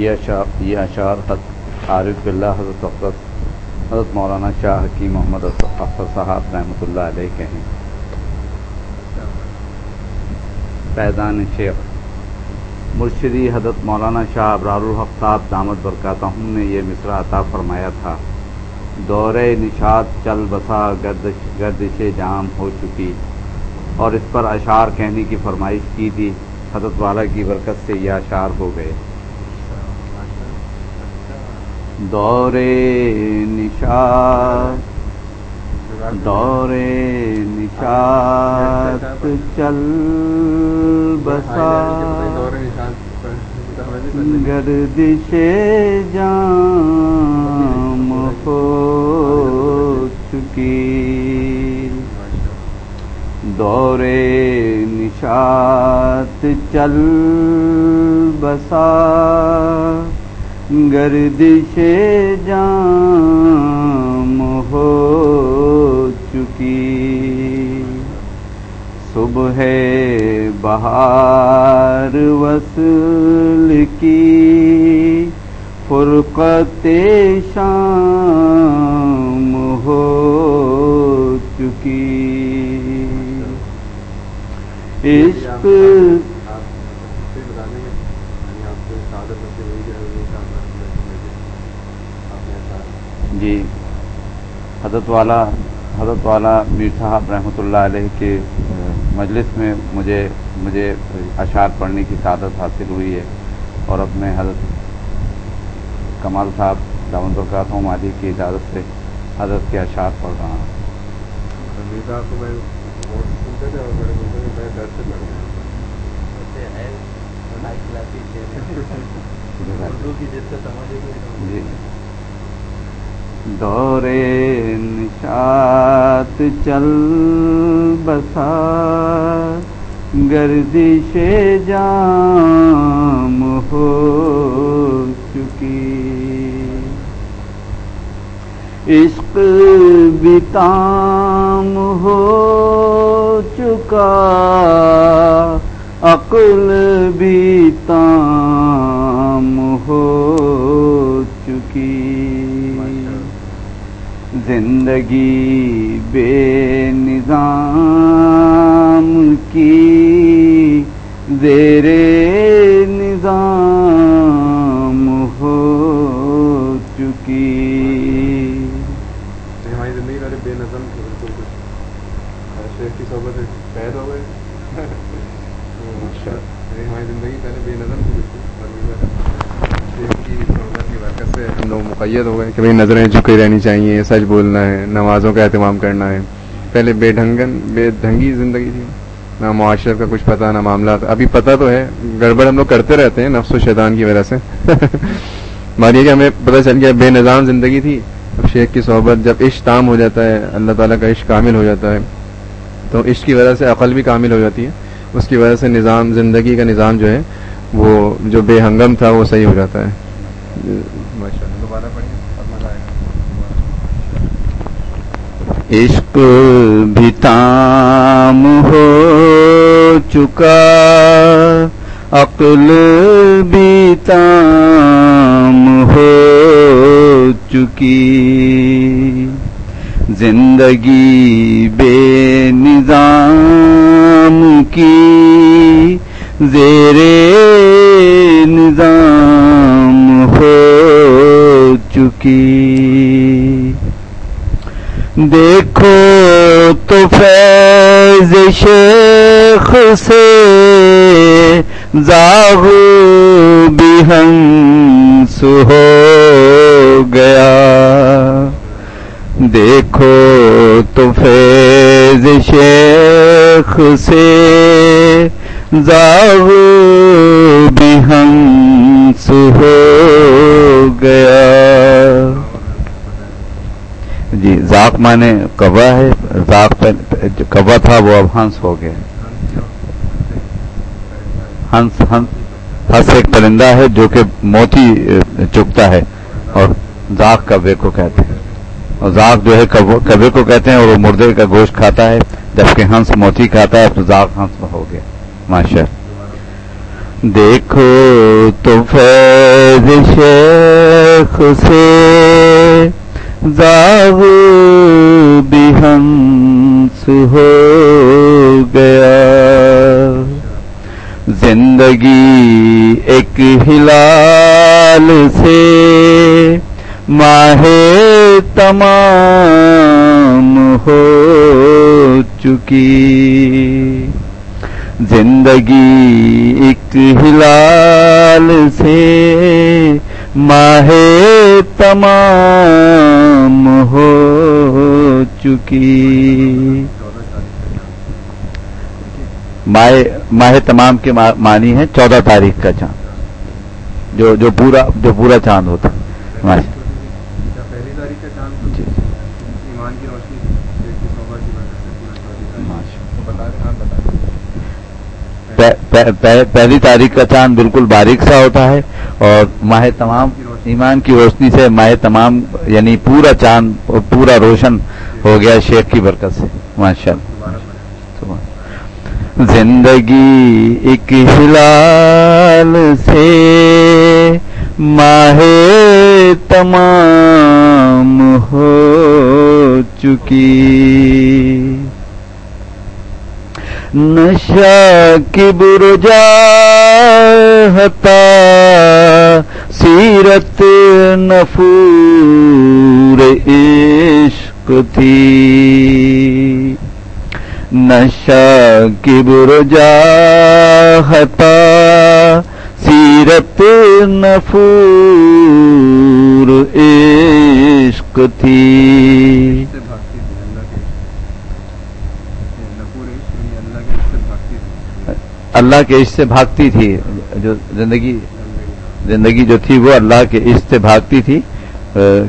یہ اشعار عارف بلّہ حضرت اقدس، حضرت مولانا شاہ حکیم محمد اختر صاحب رحمۃ اللہ علیہ کے ہیں۔ فیضان شیخ، مرشدی حضرت مولانا شاہ ابرار الحق صاحب دامت برکاتہ نے یہ مصرع عطا فرمایا تھا۔ دور نشاد چل بسا، گردش گردش جام ہو چکی۔ اور اس پر اشعار کہنے کی فرمائش کی تھی۔ حضرت والا کی برکت سے یہ اشعار ہو گئے۔ دور نشاد دور نشاد چل بسا۔ گردش جام ہو چکی۔ دور نشات چل بسا۔ گردش جام ہو چکی۔ صبح بہار وصل کی۔ فرقت شام ہو چکی۔ عشق حضرت والا حضرت والا میر صاحب رحمۃ اللہ علیہ کے مجلس میں مجھے مجھے اشعار پڑھنے کی سعادت حاصل ہوئی ہے اور اب میں حضرت کمال صاحب دامن برکات ہوں مالی کی اجازت سے حضرت کے اشعار پڑھ رہا ہوں۔ جی۔ دور نشات چل بسا، گردش جام ہو چکی۔ عشق بتام ہو چکا، عقل بھی تام ہو چکی۔ زندگی بے نظام کی زیر نظام ہو چکی۔ ہماری زندگی والے بے نظم تھے بالکل کچھ۔ شیخ کی صحبت قید ہو گئے۔ ہماری زندگی پہلے بے نظم تھی بالکل شیخ کی صحبت کی برکت سے ہم لوگ مقید ہو گئے کہ بھائی نظریں جھکی رہنی چاہیے، سچ بولنا ہے، نمازوں کا اہتمام کرنا ہے۔ پہلے بے ڈھنگن، بے ڈھنگی زندگی تھی۔ نہ معاشرت کا کچھ پتہ، نہ معاملات۔ ابھی پتہ تو ہے، گڑبڑ ہم لوگ کرتے رہتے ہیں نفس و شیطان کی وجہ سے۔ مانیے کہ ہمیں پتہ چل گیا، بے نظام زندگی تھی۔ اب شیخ کی صحبت جب عشق تام ہو جاتا ہے، اللہ تعالیٰ کا عشق کامل ہو جاتا ہے، تو عشق کی وجہ سے عقل بھی کامل ہو جاتی ہے۔ اس کی وجہ سے نظام، زندگی کا نظام جو ہے، وہ جو بے ہنگم تھا، وہ صحیح ہو جاتا ہے دوبارہ عشق بھی تام ہو چکا، عقل بھی تام ہو چکی۔ زندگی بے نظام کی، زیر نظام ہو چکی۔ دیکھو تو فیض شیخ سے زاغ بھی ہنس ہو گیا۔ دیکھو تو فیض شیخ سے زاغ بھی ہنس ہو گیا۔ ذاق مانے کوا ہے ذاق کوا تھا، وہ اب ہنس ہو گیا۔ ہنس ہنس ہنس ایک پرندہ ہے جو کہ موتی چکتا ہے اور ذاق کبے کو کہتے ہیں۔ اور ذاق جو ہے کبے کو کہتے ہیں اور وہ مردے کا گوشت کھاتا ہے۔ جبکہ ہنس موتی کھاتا ہے تو ذاق ہنس ہو گیا۔ ماشاء دیکھو تو فیض شیخ سے زاغ بھی ہنس ہو گیا۔ زندگی ایک ہلال سے ماہ تمام ہو چکی۔ زندگی ایک ہلال سے ماہ تمام ہو چکی۔ ماہ تمام کے معنی ہے چودہ تاریخ کا چاند۔ جو جو پورا جو پورا چاند ہوتا۔ پہلی تاریخ کا چاند جی۔ روشنی پہلی تاریخ کا چاند بالکل باریک سا ہوتا ہے اور ماہ تمام ایمان کی روشنی سے ماہ تمام یعنی پورا چاند اور پورا روشن ہو گیا شیخ کی برکت سے۔ ماشاء اللہ زندگی ایک ہلال سے ماہ تمام ہو چکی۔ نشا کی برجا سیرت نفور عشق تھی۔ نشا کی برجا سیرت نفور عشق تھی۔ اللہ کے عشق سے بھاگتی تھی، جو زندگی زندگی جو تھی وہ اللہ کے عشق سے بھاگتی تھی۔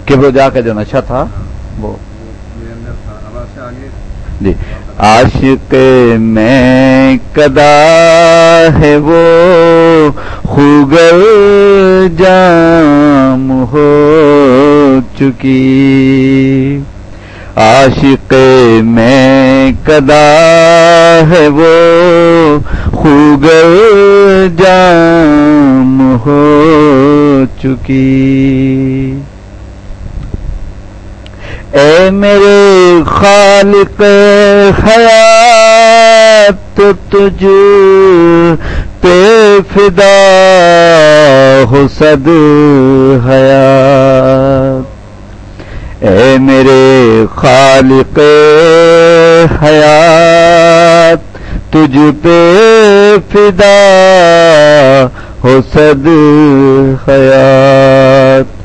کبرجا کا جو نشہ تھا، وہ۔ جی۔ عاشق میں کدا ہے وہ، خوگر جام ہو چکی۔ عاشق میں کدا ہے وہ خوگر جام ہو چکی۔ اے میرے خالق حیات، تجھ پہ فدا ہو صد حیات۔ اے میرے خالق حیات تجھ پہ فدا ہو صد حیات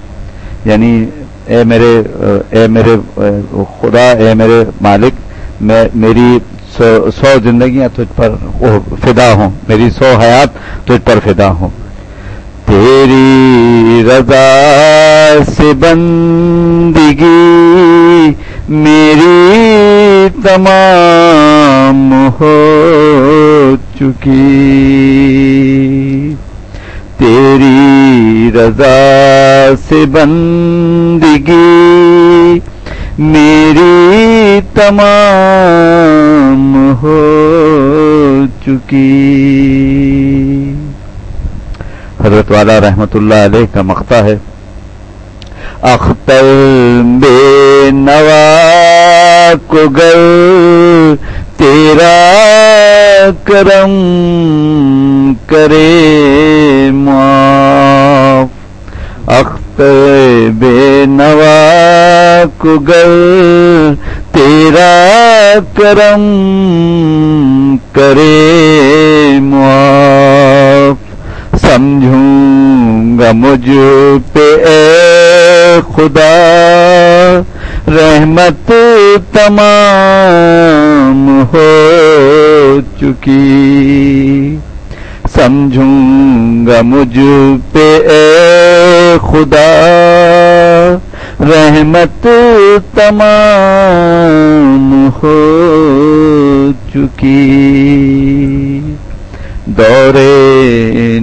یعنی اے میرے اے میرے خدا، اے میرے مالک، میں، میری سو سو زندگیاں تجھ پر فدا ہوں۔ میری سو حیات تجھ پر فدا ہوں۔ تیری رضا سے بندگی میری تمام ہو چکی۔ تیری رضا سے بندگی، میری تمام ہو چکی۔ حضرت والا رحمت اللہ علیہ کا مختہ ہے۔ اختر بے نوا کو گر تیرا کرم کرے معاف اختر بے نوا کگر تیرا کرم کرے معاف سمجھوں گا مجھ پہ، اے خدا، رحمت تمام ہو چکی۔ سمجھوں گا مجھ پہ، اے خدا، رحمت تمام ہو چکی۔ دورے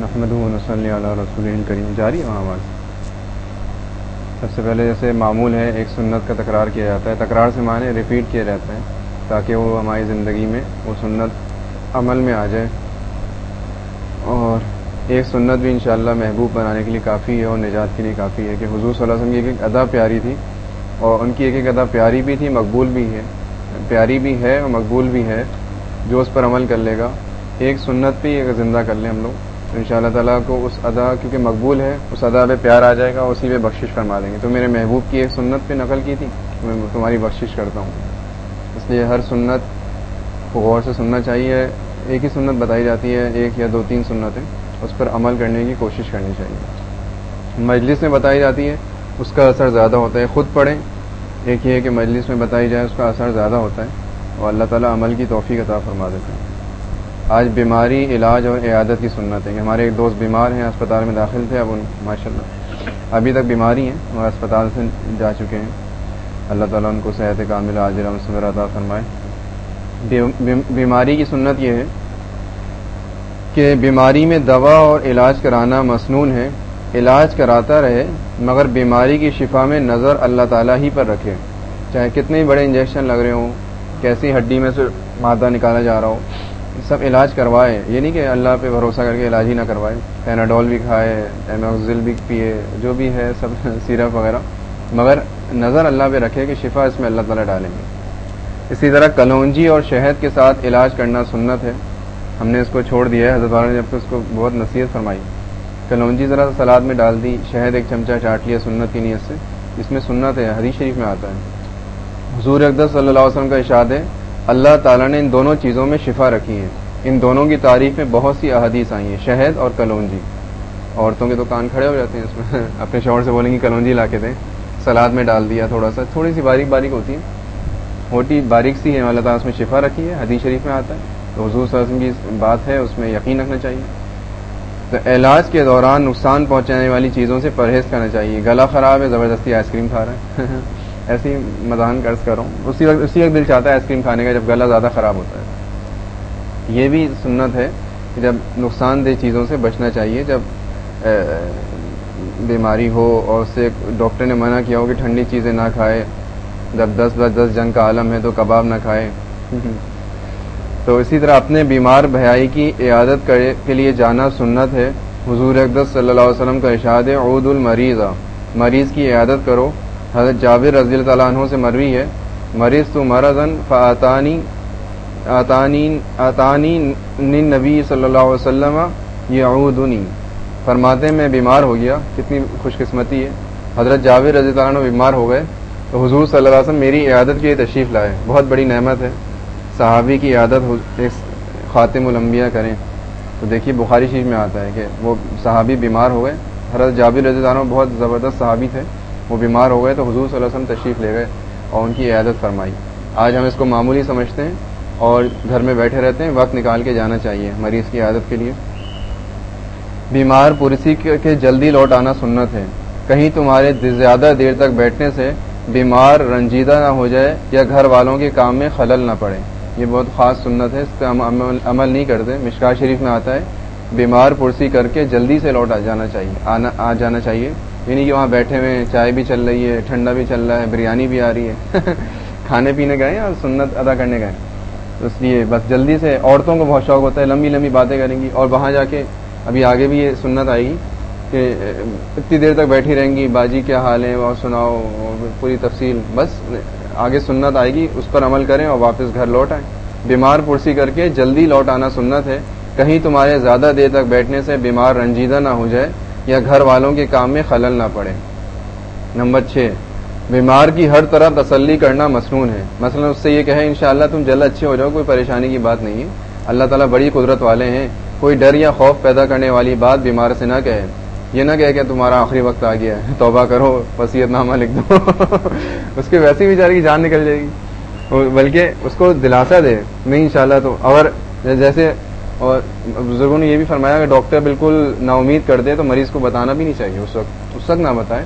نحمد صلی اللہ رسول کریم۔ جاری وہاں آواز۔ سب سے پہلے جیسے معمول ہے، ایک سنت کا تکرار کیا جاتا ہے۔ تکرار سے معنی ریپیٹ کیا جاتا ہے تاکہ وہ ہماری زندگی میں وہ سنت عمل میں آ جائے۔ اور ایک سنت بھی انشاءاللہ محبوب بنانے کے لیے کافی ہے اور نجات کے لیے کافی ہے کہ حضور صلی اللہ علیہ وسلم کی ایک ایک ادا پیاری تھی اور ان کی ایک ایک ادا پیاری بھی تھی، مقبول بھی ہے۔ پیاری بھی ہے اور مقبول بھی ہے، جو اس پر عمل کر لے گا۔ ایک سنت بھی اگر زندہ کر لیں ہم لوگ تو ان شاء اللہ تعالیٰ کو اس ادا، کیونکہ مقبول ہے، اس ادا پہ پیار آ جائے گا، اسی پہ بخشش فرما دیں گے۔ تو میرے محبوب کی ایک سنت پہ نقل کی تھی، میں تمہاری بخشش کرتا ہوں۔ اس لیے ہر سنت کو غور سے سننا چاہیے۔ ایک ہی سنت بتائی جاتی ہے، ایک یا دو تین سنتیں، اس پر عمل کرنے کی کوشش کرنی چاہیے۔ مجلس میں بتائی جاتی ہے، اس کا اثر زیادہ ہوتا ہے۔ خود پڑھیں، ایک یہ کہ مجلس میں بتائی جائے، اس کا اثر زیادہ ہوتا ہے۔ اور اللہ تعالیٰ عمل کی توفیق عطا فرما دیتے ہیں آج بیماری، علاج اور عیادت کی سنت ہے۔ ہمارے ایک دوست بیمار ہیں اسپتال میں داخل تھے، اب ان ماشاء اللہ ابھی تک بیماری ہیں وہ اسپتال سے جا چکے ہیں۔ اللہ تعالیٰ ان کو صحت کامل عاجر مصور عطا فرمائے۔ بیماری کی سنت یہ ہے کہ بیماری میں دوا اور علاج کرانا مصنون ہے۔ علاج کراتا رہے، مگر بیماری کی شفا میں نظر اللہ تعالیٰ ہی پر رکھے۔ چاہے کتنے بڑے انجیکشن لگ رہے ہوں، کیسی ہڈی میں سے مادہ نکالا جا رہا ہو سب علاج کروائے، یہ نہیں کہ اللہ پہ بھروسہ کر کے علاج ہی نہ کروائے۔ پیناڈول بھی کھائے ایموکزل بھی پیے، جو بھی ہے، سب سیرپ وغیرہ۔ مگر نظر اللہ پہ رکھے کہ شفا اس میں اللہ تعالیٰ ڈالیں گے۔ اسی طرح کلونجی اور شہد کے ساتھ علاج کرنا سنت ہے۔ ہم نے اس کو چھوڑ دیا ہے، حضرت والا نے جب اس کو بہت نصیحت فرمائی۔ کلونجی ذرا سلاد میں ڈال دی، شہد ایک چمچہ چاٹ لیا سنت کی نیت سے۔ اس میں سنت ہے، حدیث شریف میں آتا ہے۔ حضور اقدس صلی اللہ علیہ وسلم کا اشاد ہے اللہ تعالیٰ نے ان دونوں چیزوں میں شفا رکھی ہے ان دونوں کی تعریف میں بہت سی احادیث آئی ہیں، شہد اور کلونجی۔ عورتوں کے تو کان کھڑے ہو جاتے ہیں اس میں۔ اپنے شوہر سے بولیں گے کلونجی لا کے دیں۔ سلاد میں ڈال دیا تھوڑا سا۔ تھوڑی سی باریک باریک ہوتی ہے موٹی باریک سی ہے اللہ تعالیٰ اس میں شفا رکھی ہے۔ حدیث شریف میں آتا ہے۔ تو حضور صلی اللہ علیہ وسلم کی بات ہے، اس میں یقین رکھنا چاہیے۔ تو علاج کے دوران نقصان پہنچانے والی چیزوں سے پرہیز کرنا چاہیے۔ گلا خراب ہے، زبردستی آئس کریم کھا رہے ہیں ایسی مدان قرض کرو اسی وقت اسی وقت دل چاہتا ہے آئس کریم کھانے کا جب گلا زیادہ خراب ہوتا ہے۔ یہ بھی سنت ہے کہ جب نقصان دہ چیزوں سے بچنا چاہیے جب بیماری ہو اور اس سے ڈاکٹر نے منع کیا ہو کہ ٹھنڈی چیزیں نہ کھائے جب دس بس دس جنگ کا عالم ہے تو کباب نہ کھائے۔ تو اسی طرح اپنے بیمار بھائی کی عیادت کے لیے جانا سنت ہے۔ حضور اقدس صلی اللہ علیہ وسلم کا ارشاد ہے عود المریض مریض کی عیادت کرو۔ حضرت جابر رضی اللہ تعالیٰ عنہ سے مروی ہے۔ مریض تو مرضن فعطانی آتانی نبی صلی اللہ علیہ وسلم یہ فرماتے میں بیمار ہو گیا، کتنی خوش قسمتی ہے۔ حضرت جاوید رضی اللہ عنہ بیمار ہو گئے۔ تو حضور صلی اللہ علیہ وسلم میری عیادت کے لیے تشریف لائے۔ بہت بڑی نعمت ہے۔ صحابی کی عادت خاتم الانبیاء کریں۔ تو دیکھیے بخاری شریف میں آتا ہے کہ وہ صحابی بیمار ہو گئے۔ حضرت جابر رضی اللہ عنہ بہت زبردست صحابی تھے۔ وہ بیمار ہو گئے تو حضور صلی اللہ علیہ وسلم تشریف لے گئے اور ان کی عیادت فرمائی۔ آج ہم اس کو معمولی سمجھتے ہیں اور گھر میں بیٹھے رہتے ہیں، وقت نکال کے جانا چاہیے مریض کی عادت کے لیے۔ بیمار پرسی کے جلدی لوٹ آنا سنت ہے۔ کہیں تمہارے زیادہ دیر تک بیٹھنے سے بیمار رنجیدہ نہ ہو جائے یا گھر والوں کے کام میں خلل نہ پڑے۔ یہ بہت خاص سنت ہے، اس پہ عمل نہیں کرتے۔ مشکا شریف میں آتا ہے، بیمار پرسی کر کے جلدی سے لوٹ آ جانا چاہیے، آنا آ جانا چاہیے۔ یعنی کہ وہاں بیٹھے ہوئے چائے بھی چل رہی ہے، ٹھنڈا بھی چل رہا ہے، بریانی بھی آ رہی ہے۔ کھانے پینے گئے اور سنت ادا کرنے گئے؟ اس لیے بس جلدی سے عورتوں کو بہت شوق ہوتا ہے، لمبی لمبی باتیں کریں گی اور وہاں جا کے ابھی آگے بھی یہ سنت آئے گی کہ اتنی دیر تک بیٹھی رہیں گی، باجی کیا حال ہے اور سناؤ پوری تفصیل۔ بس آگے سنت آئے گی، اس پر عمل کریں اور واپس گھر لوٹ آئیں۔ بیمار پرسی کر کے جلدی لوٹ آنا سنت ہے۔ کہیں تمہارے زیادہ دیر تک بیٹھنے سے بیمار رنجیدہ نہ ہو جائے۔ یا گھر والوں کے کام میں خلل نہ پڑے۔ نمبر چھ، بیمار کی ہر طرح تسلی کرنا مصنون ہے۔ مثلا اس سے یہ کہیں انشاءاللہ تم جلد اچھے ہو جاؤ، کوئی پریشانی کی بات نہیں ہے۔ اللہ تعالیٰ بڑی قدرت والے ہیں۔ کوئی ڈر یا خوف پیدا کرنے والی بات بیمار سے نہ کہے۔ یہ نہ کہے کہ تمہارا آخری وقت آ گیا ہے۔ توبہ کرو وسیعت نامہ لکھ دو۔ اس کے ویسے ہی بیچارے کی جان نکل جائے گی۔ بلکہ اس کو دلاسا دے۔ نہیں انشاءاللہ تو اور جیسے اور بزرگوں نے یہ بھی فرمایا کہ ڈاکٹر بالکل نا امید کر دے تو مریض کو بتانا بھی نہیں چاہیے، اس وقت اس وقت نہ بتائے،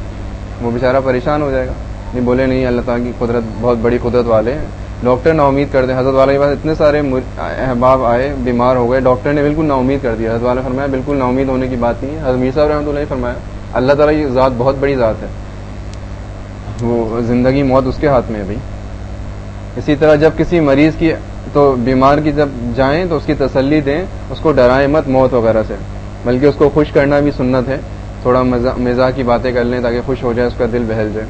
وہ بیچارہ پریشان ہو جائے گا۔ نہیں بولے نہیں، اللہ تعالیٰ کی قدرت، بہت بڑی قدرت والے ہیں۔ ڈاکٹر نا امید کر دیں حضرت والا کے پاس اتنے سارے احباب آئے، بیمار ہو گئے، ڈاکٹر نے بالکل نا امید کر دیا۔ حضرت والا فرمایا، بالکل نا امید ہونے کی بات نہیں ہے۔ حضرت میر صاحب رحمۃ اللہ نے فرمایا، اللہ تعالیٰ کی ذات بہت بڑی ذات ہے۔ وہ زندگی موت اس کے ہاتھ میں ہے بھائی۔ اسی طرح جب کسی مریض کی تو بیمار کی جب جائیں تو اس کی تسلی دیں، اس کو ڈرائیں مت موت وغیرہ سے۔ بلکہ اس کو خوش کرنا بھی سنت ہے۔ تھوڑا مزاح کی باتیں کر لیں تاکہ خوش ہو جائے، اس کا دل بہل جائے۔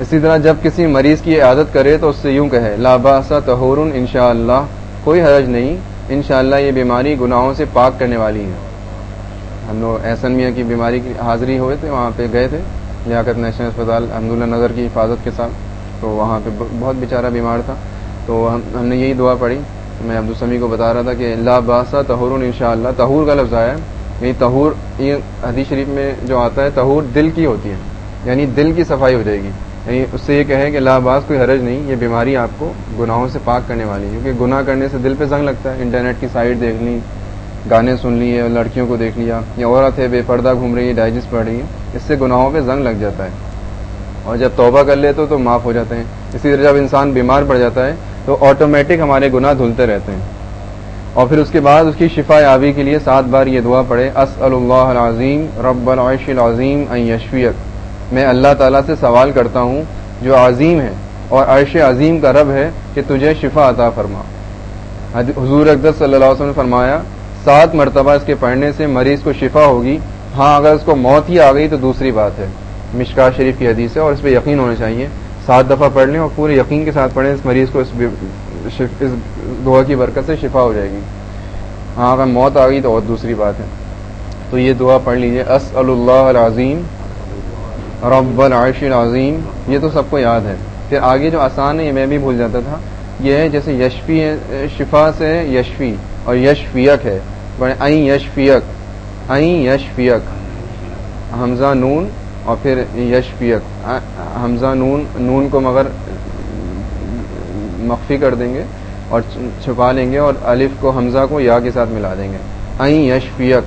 اسی طرح جب کسی مریض کی عادت کرے تو اس سے یوں کہے لاباسا تہور ان شاء اللہ کوئی حرج نہیں ان شاء اللہ یہ بیماری گناہوں سے پاک کرنے والی ہے۔ ہم لوگ احسن میاں کی بیماری کی حاضری ہوئے تھے، وہاں پہ گئے تھے، لیاقت نیشنل اسپتال احمد اللہ نظر کی حفاظت کے ساتھ۔ تو وہاں پہ بہت بیچارہ بیمار تھا۔ تو ہم ہم نے یہی دعا پڑھی۔ میں عبدالسمی کو بتا رہا تھا کہ اللہ باسا تہور ان شاء اللہ تہور کا لفظ آیا یعنی تہور یہ حدیث شریف میں جو آتا ہے تہور دل کی ہوتی ہے۔ یعنی دل کی صفائی ہو جائے گی۔ یعنی اس سے یہ کہے کہ لاباس کوئی حرج نہیں، یہ بیماری آپ کو گناہوں سے پاک کرنے والی ہے۔ کیونکہ گناہ کرنے سے دل پہ زنگ لگتا ہے۔ انٹرنیٹ کی سائٹ دیکھ لی، گانے سن لیے، لڑکیوں کو دیکھ لیا، یا عورت ہے، بے پردہ گھوم رہی ہے، ڈائجسٹ پڑھ رہی ہے، اس سے گناہوں پہ زنگ لگ جاتا ہے۔ اور جب توبہ کر لیتے تو معاف ہو جاتے ہیں۔ اسی طرح جب انسان بیمار پڑ جاتا ہے تو آٹومیٹک ہمارے گناہ دھلتے رہتے ہیں۔ اور پھر اس کے بعد اس کی شفا یابی کے لیے سات بار یہ دعا پڑھے اس اللہ العظیم، رب العش العظیم یشویت میں اللہ تعالیٰ سے سوال کرتا ہوں، جو عظیم ہے اور عرش عظیم کا رب ہے، کہ تجھے شفا عطا فرما۔ حضور اقدس صلی اللہ علیہ وسلم نے فرمایا، سات مرتبہ اس کے پڑھنے سے مریض کو شفا ہوگی۔ ہاں اگر اس کو موت ہی آ گئی تو دوسری بات ہے۔ مشکا شریف کی حدیث ہے اور اس پہ یقین ہونا چاہیے۔ سات دفعہ پڑھ لیں اور پورے یقین کے ساتھ پڑھیں، اس مریض کو اس اس دعا کی برکت سے شفا ہو جائے گی۔ ہاں اگر موت آ گئی تو اور دوسری بات ہے۔ تو یہ دعا پڑھ لیجیے اس اللہ العظیم، رب العرش العظیم۔ یہ تو سب کو یاد ہے۔ پھر آگے جو آسان ہے، یہ میں بھی بھول جاتا تھا۔ یہ ہے جیسے یشفی ہے، شفا سے یشفی اور یشفیق ہے۔ این یشفیق این یشفیق حمزہ نون اور پھر یشفیق حمزہ نون نون کو مگر مخفی کر دیں گے اور چھپا لیں گے اور الف کو حمزہ کو یا کے ساتھ ملا دیں گے۔ این یشفیق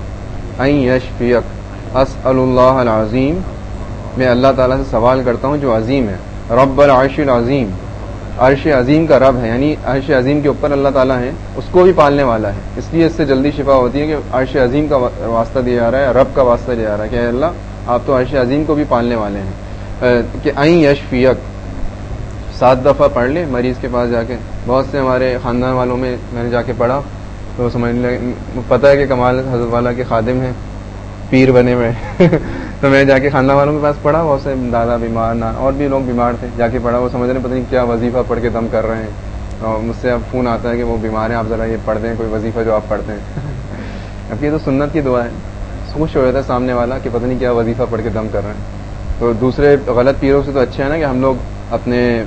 این یشفیق اس اللہ العظیم۔ میں اللہ تعالیٰ سے سوال کرتا ہوں جو عظیم ہے۔ رب العرش العظیم۔ عرش عظیم کا رب ہے یعنی عرش عظیم کے اوپر اللہ تعالیٰ ہے اس کو بھی پالنے والا ہے۔ اس لیے اس سے جلدی شفا ہوتی ہے کہ عرش عظیم کا واسطہ دیا جا رہا ہے، رب کا واسطہ دیا جا رہا ہے کہ اللہ، آپ تو عرش عظیم کو بھی پالنے والے ہیں۔ کہ این یشفیق۔ سات دفعہ پڑھ لیں مریض کے پاس جا کے۔ بہت سے ہمارے خاندان والوں میں میں نے جا کے پڑھا، تو سمجھ لیں پتہ ہے کہ کمال حضرت والا کے خادم ہیں، پیر بنے ہوئے۔ تو میں جا کے خاندان والوں کے پاس پڑھا، بہت سے دادا بیمار نہ اور بھی لوگ بیمار تھے، جا کے پڑھا۔ وہ سمجھ رہے پتہ نہیں کیا وظیفہ پڑھ کے دم کر رہے ہیں۔ اور مجھ سے اب فون آتا ہے کہ وہ بیمار ہیں، آپ ذرا یہ پڑھ دیں، کوئی وظیفہ جو آپ پڑھتے ہیں۔ اب یہ تو سنت کی دعا ہے۔ خوش ہو جاتا ہے سامنے والا کہ پتہ نہیں کیا وظیفہ پڑھ کے دم کر رہے ہیں۔ تو دوسرے غلط پیروں سے تو اچھا ہے نا کہ ہم لوگ اپنے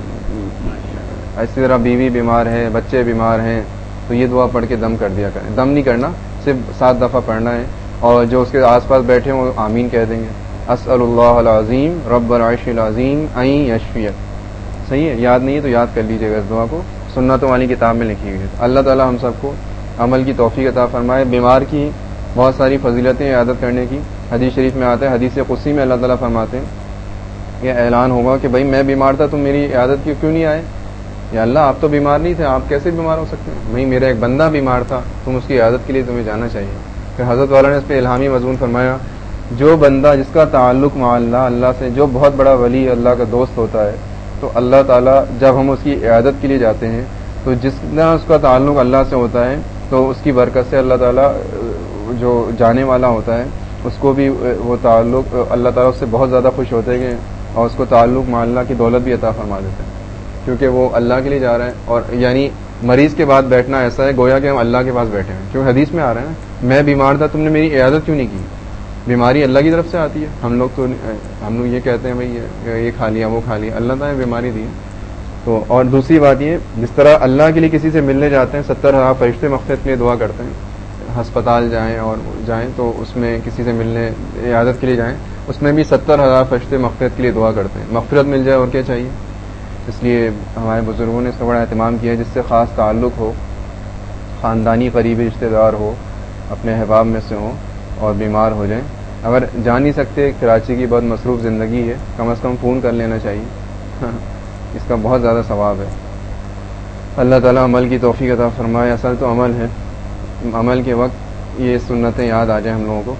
اسی طرح بیوی بیمار ہے بچے بیمار ہیں، تو یہ دعا پڑھ کے دم کر دیا کریں۔ دم نہیں کرنا، صرف سات دفعہ پڑھنا ہے اور جو اس کے آس پاس بیٹھے ہیں وہ آمین کہہ دیں گے۔ اس اللہ العظیم، رب العش العظیم این یشفیت صحیح ہے؟ یاد نہیں ہے تو یاد کر لیجیے گا اس دعا کو۔ سنتوں والی کتاب میں لکھی ہوئی ہے۔ اللہ تعالیٰ ہم سب کو عمل کی توفیق عطا فرمائے۔ بیمار کی بہت ساری فضیلتیں عادت کرنے کی۔ حدیث شریف میں آتا ہے، حدیث قصی میں اللہ تعالیٰ فرماتے ہیں یہ اعلان ہوگا کہ بھائی میں بیمار تھا تم میری عادت کی کیوں نہیں آئے؟ یا اللہ، آپ تو بیمار نہیں تھے، آپ کیسے بیمار ہو سکتے ہیں؟ بھائی، میرا ایک بندہ بیمار تھا، تم اس کی عادت کے لیے تمہیں جانا چاہیے۔ پھر حضرت والا نے اس پہ الہامی مضمون فرمایا، جو بندہ جس کا تعلق مع اللہ اللہ سے، جو بہت بڑا ولی اللہ کا دوست ہوتا ہے، تو اللہ تعالیٰ جب ہم اس کی عیادت کے لیے جاتے ہیں، تو جتنا اس کا تعلق اللہ سے ہوتا ہے، تو اس کی برکت سے اللہ تعالیٰ، جو جانے والا ہوتا ہے، اس کو بھی وہ تعلق اللہ تعالیٰ اس سے بہت زیادہ خوش ہوتے ہیں اور اس کو تعلق مع اللہ کی دولت بھی عطا فرما دیتے ہیں۔ کیونکہ وہ اللہ کے لیے جا رہے ہیں اور یعنی مریض کے بعد بیٹھنا ایسا ہے، گویا کہ ہم اللہ کے پاس بیٹھے ہیں۔ کیونکہ حدیث میں آ رہے ہیں، میں بیمار تھا، تم نے میری عیادت کیوں نہیں کی؟ بیماری اللہ کی طرف سے آتی ہے۔ ہم لوگ تو، ہم لوگ یہ کہتے ہیں بھائی، یہ کھا لیا، وہ کھا لیا۔ اللہ تعالیٰ نے بیماری دی۔ تو، اور دوسری بات یہ، جس طرح اللہ کے لیے کسی سے ملنے جاتے ہیں، ستر ہزار فرشتے مقصد کے لیے دعا کرتے ہیں۔ ہسپتال جائیں اور جائیں تو اس میں کسی سے ملنے، عیادت کے لیے جائیں۔ اس میں بھی ستر ہزار فرشتے مقصد کے لیے دعا کرتے ہیں۔ مغفرت مل جائے اور کیا چاہیے؟ اس لیے ہمارے بزرگوں نے اس کا بڑا اہتمام کیا ہے۔ جس سے خاص تعلق ہو، خاندانی قریبی رشتے دار ہو، اپنے احباب میں سے ہوں اور بیمار ہو جائیں۔ اگر جان نہیں سکتے کراچی کی بہت مصروف زندگی ہے، کم از کم فون کر لینا چاہیے۔ اس کا بہت زیادہ ثواب ہے۔ اللہ تعالیٰ عمل کی توفیق عطا فرمائے۔ اصل تو عمل ہے۔ عمل کے وقت یہ سنتیں یاد آ جائیں ہم لوگوں کو۔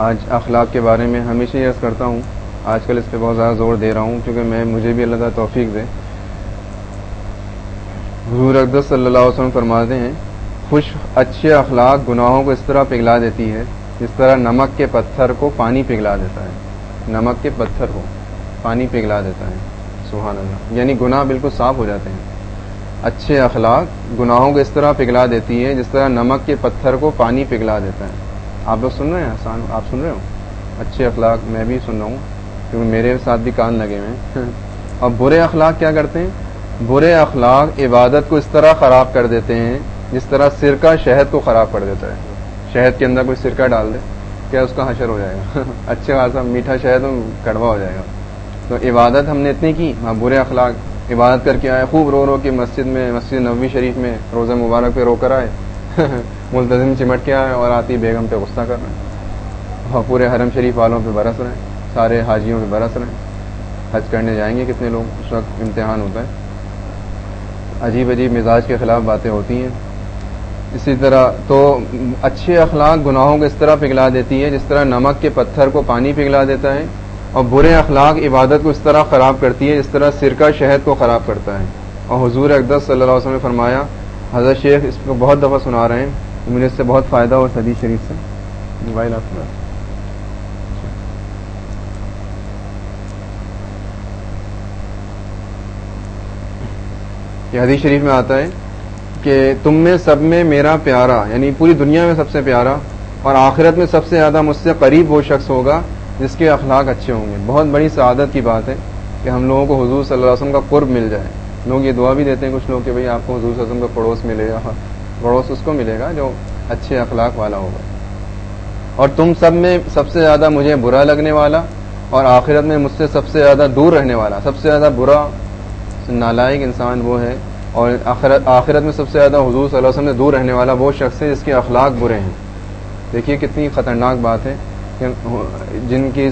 آج اخلاق کے بارے میں ہمیشہ یہ کرتا ہوں۔ آج کل اس پہ بہت زیادہ زور دے رہا ہوں کیونکہ میں مجھے بھی اللہ تعالیٰ توفیق دے۔ حضور اقدس صلی اللہ علیہ وسلم فرماتے ہیں، خوش اچھے اخلاق گناہوں کو اس طرح پگھلا دیتی ہے، جس طرح نمک کے پتھر کو پانی پگھلا دیتا ہے۔ نمک کے پتھر کو پانی پگھلا دیتا ہے۔ سبحان اللہ۔ یعنی گناہ بالکل صاف ہو جاتے ہیں۔ اچھے اخلاق گناہوں کو اس طرح پگھلا دیتی ہے، جس طرح نمک کے پتھر کو پانی پگھلا دیتا ہے۔ آپ لوگ سن رہے ہیں؟ آسان آپ سن رہے ہو؟ اچھے اخلاق میں بھی سن رہا ہوں کیونکہ میرے ساتھ بھی کان لگے ہوئے ہیں۔ اور برے اخلاق کیا کرتے ہیں؟ برے اخلاق عبادت کو اس طرح خراب کر دیتے ہیں جس طرح سرکہ شہد کو خراب کر دیتا ہے۔ شہد کے اندر کوئی سرکہ ڈال دے کیا اس کا حشر ہو جائے گا؟ اچھے خاصا میٹھا شہد کڑوا ہو جائے گا۔ تو عبادت ہم نے اتنی کی ہاں برے اخلاق عبادت کر کے آئے خوب رو رو کے مسجد میں مسجد نبوی شریف میں روزہ مبارک پہ رو کر آئے۔ ملتظم چمٹ کے آئے اور آتی بیگم پہ غصہ کر رہے ہیں۔ اور پورے حرم شریف والوں پہ برس رہے ہیں۔ سارے حاجیوں پہ برس رہے ہیں۔ حج کرنے جائیں گے کتنے لوگ؟ اس وقت امتحان ہوتا ہے۔ عجیب عجیب مزاج کے خلاف باتیں ہوتی ہیں۔ اسی طرح تو اچھے اخلاق گناہوں کو اس طرح پگھلا دیتی ہے جس طرح نمک کے پتھر کو پانی پگھلا دیتا ہے، اور برے اخلاق عبادت کو اس طرح خراب کرتی ہے، جس طرح سرکہ شہد کو خراب کرتا ہے۔ اور حضور اقدس صلی اللہ علیہ وسلم نے فرمایا حضرت شیخ اس کو بہت دفعہ سنا رہے ہیں، مجھے اس سے بہت فائدہ ہو صدی شریف سے۔ موبائل آپ یہ حدیث شریف میں آتا ہے کہ تم میں سب میں میرا پیارا یعنی پوری دنیا میں سب سے پیارا اور آخرت میں سب سے زیادہ مجھ سے قریب وہ شخص ہوگا جس کے اخلاق اچھے ہوں گے۔ بہت بڑی سعادت کی بات ہے کہ ہم لوگوں کو حضور صلی اللہ علیہ وسلم کا قرب مل جائے۔ لوگ یہ دعا بھی دیتے ہیں کچھ لوگ کہ بھائی آپ کو حضور صلی اللہ علیہ وسلم کا پڑوس ملے گا پڑوس اس کو ملے گا جو اچھے اخلاق والا ہوگا۔ اور تم سب میں سب سے زیادہ مجھے برا لگنے والا اور آخرت میں مجھ سے سب سے زیادہ دور رہنے والا، سب سے زیادہ برا نالائق انسان وہ ہے اور آخرت آخرت میں سب سے زیادہ حضور صلی اللہ علیہ وسلم سے دور رہنے والا وہ شخص ہے جس کے اخلاق برے ہیں۔ دیکھیے کتنی خطرناک بات ہے کہ جن کی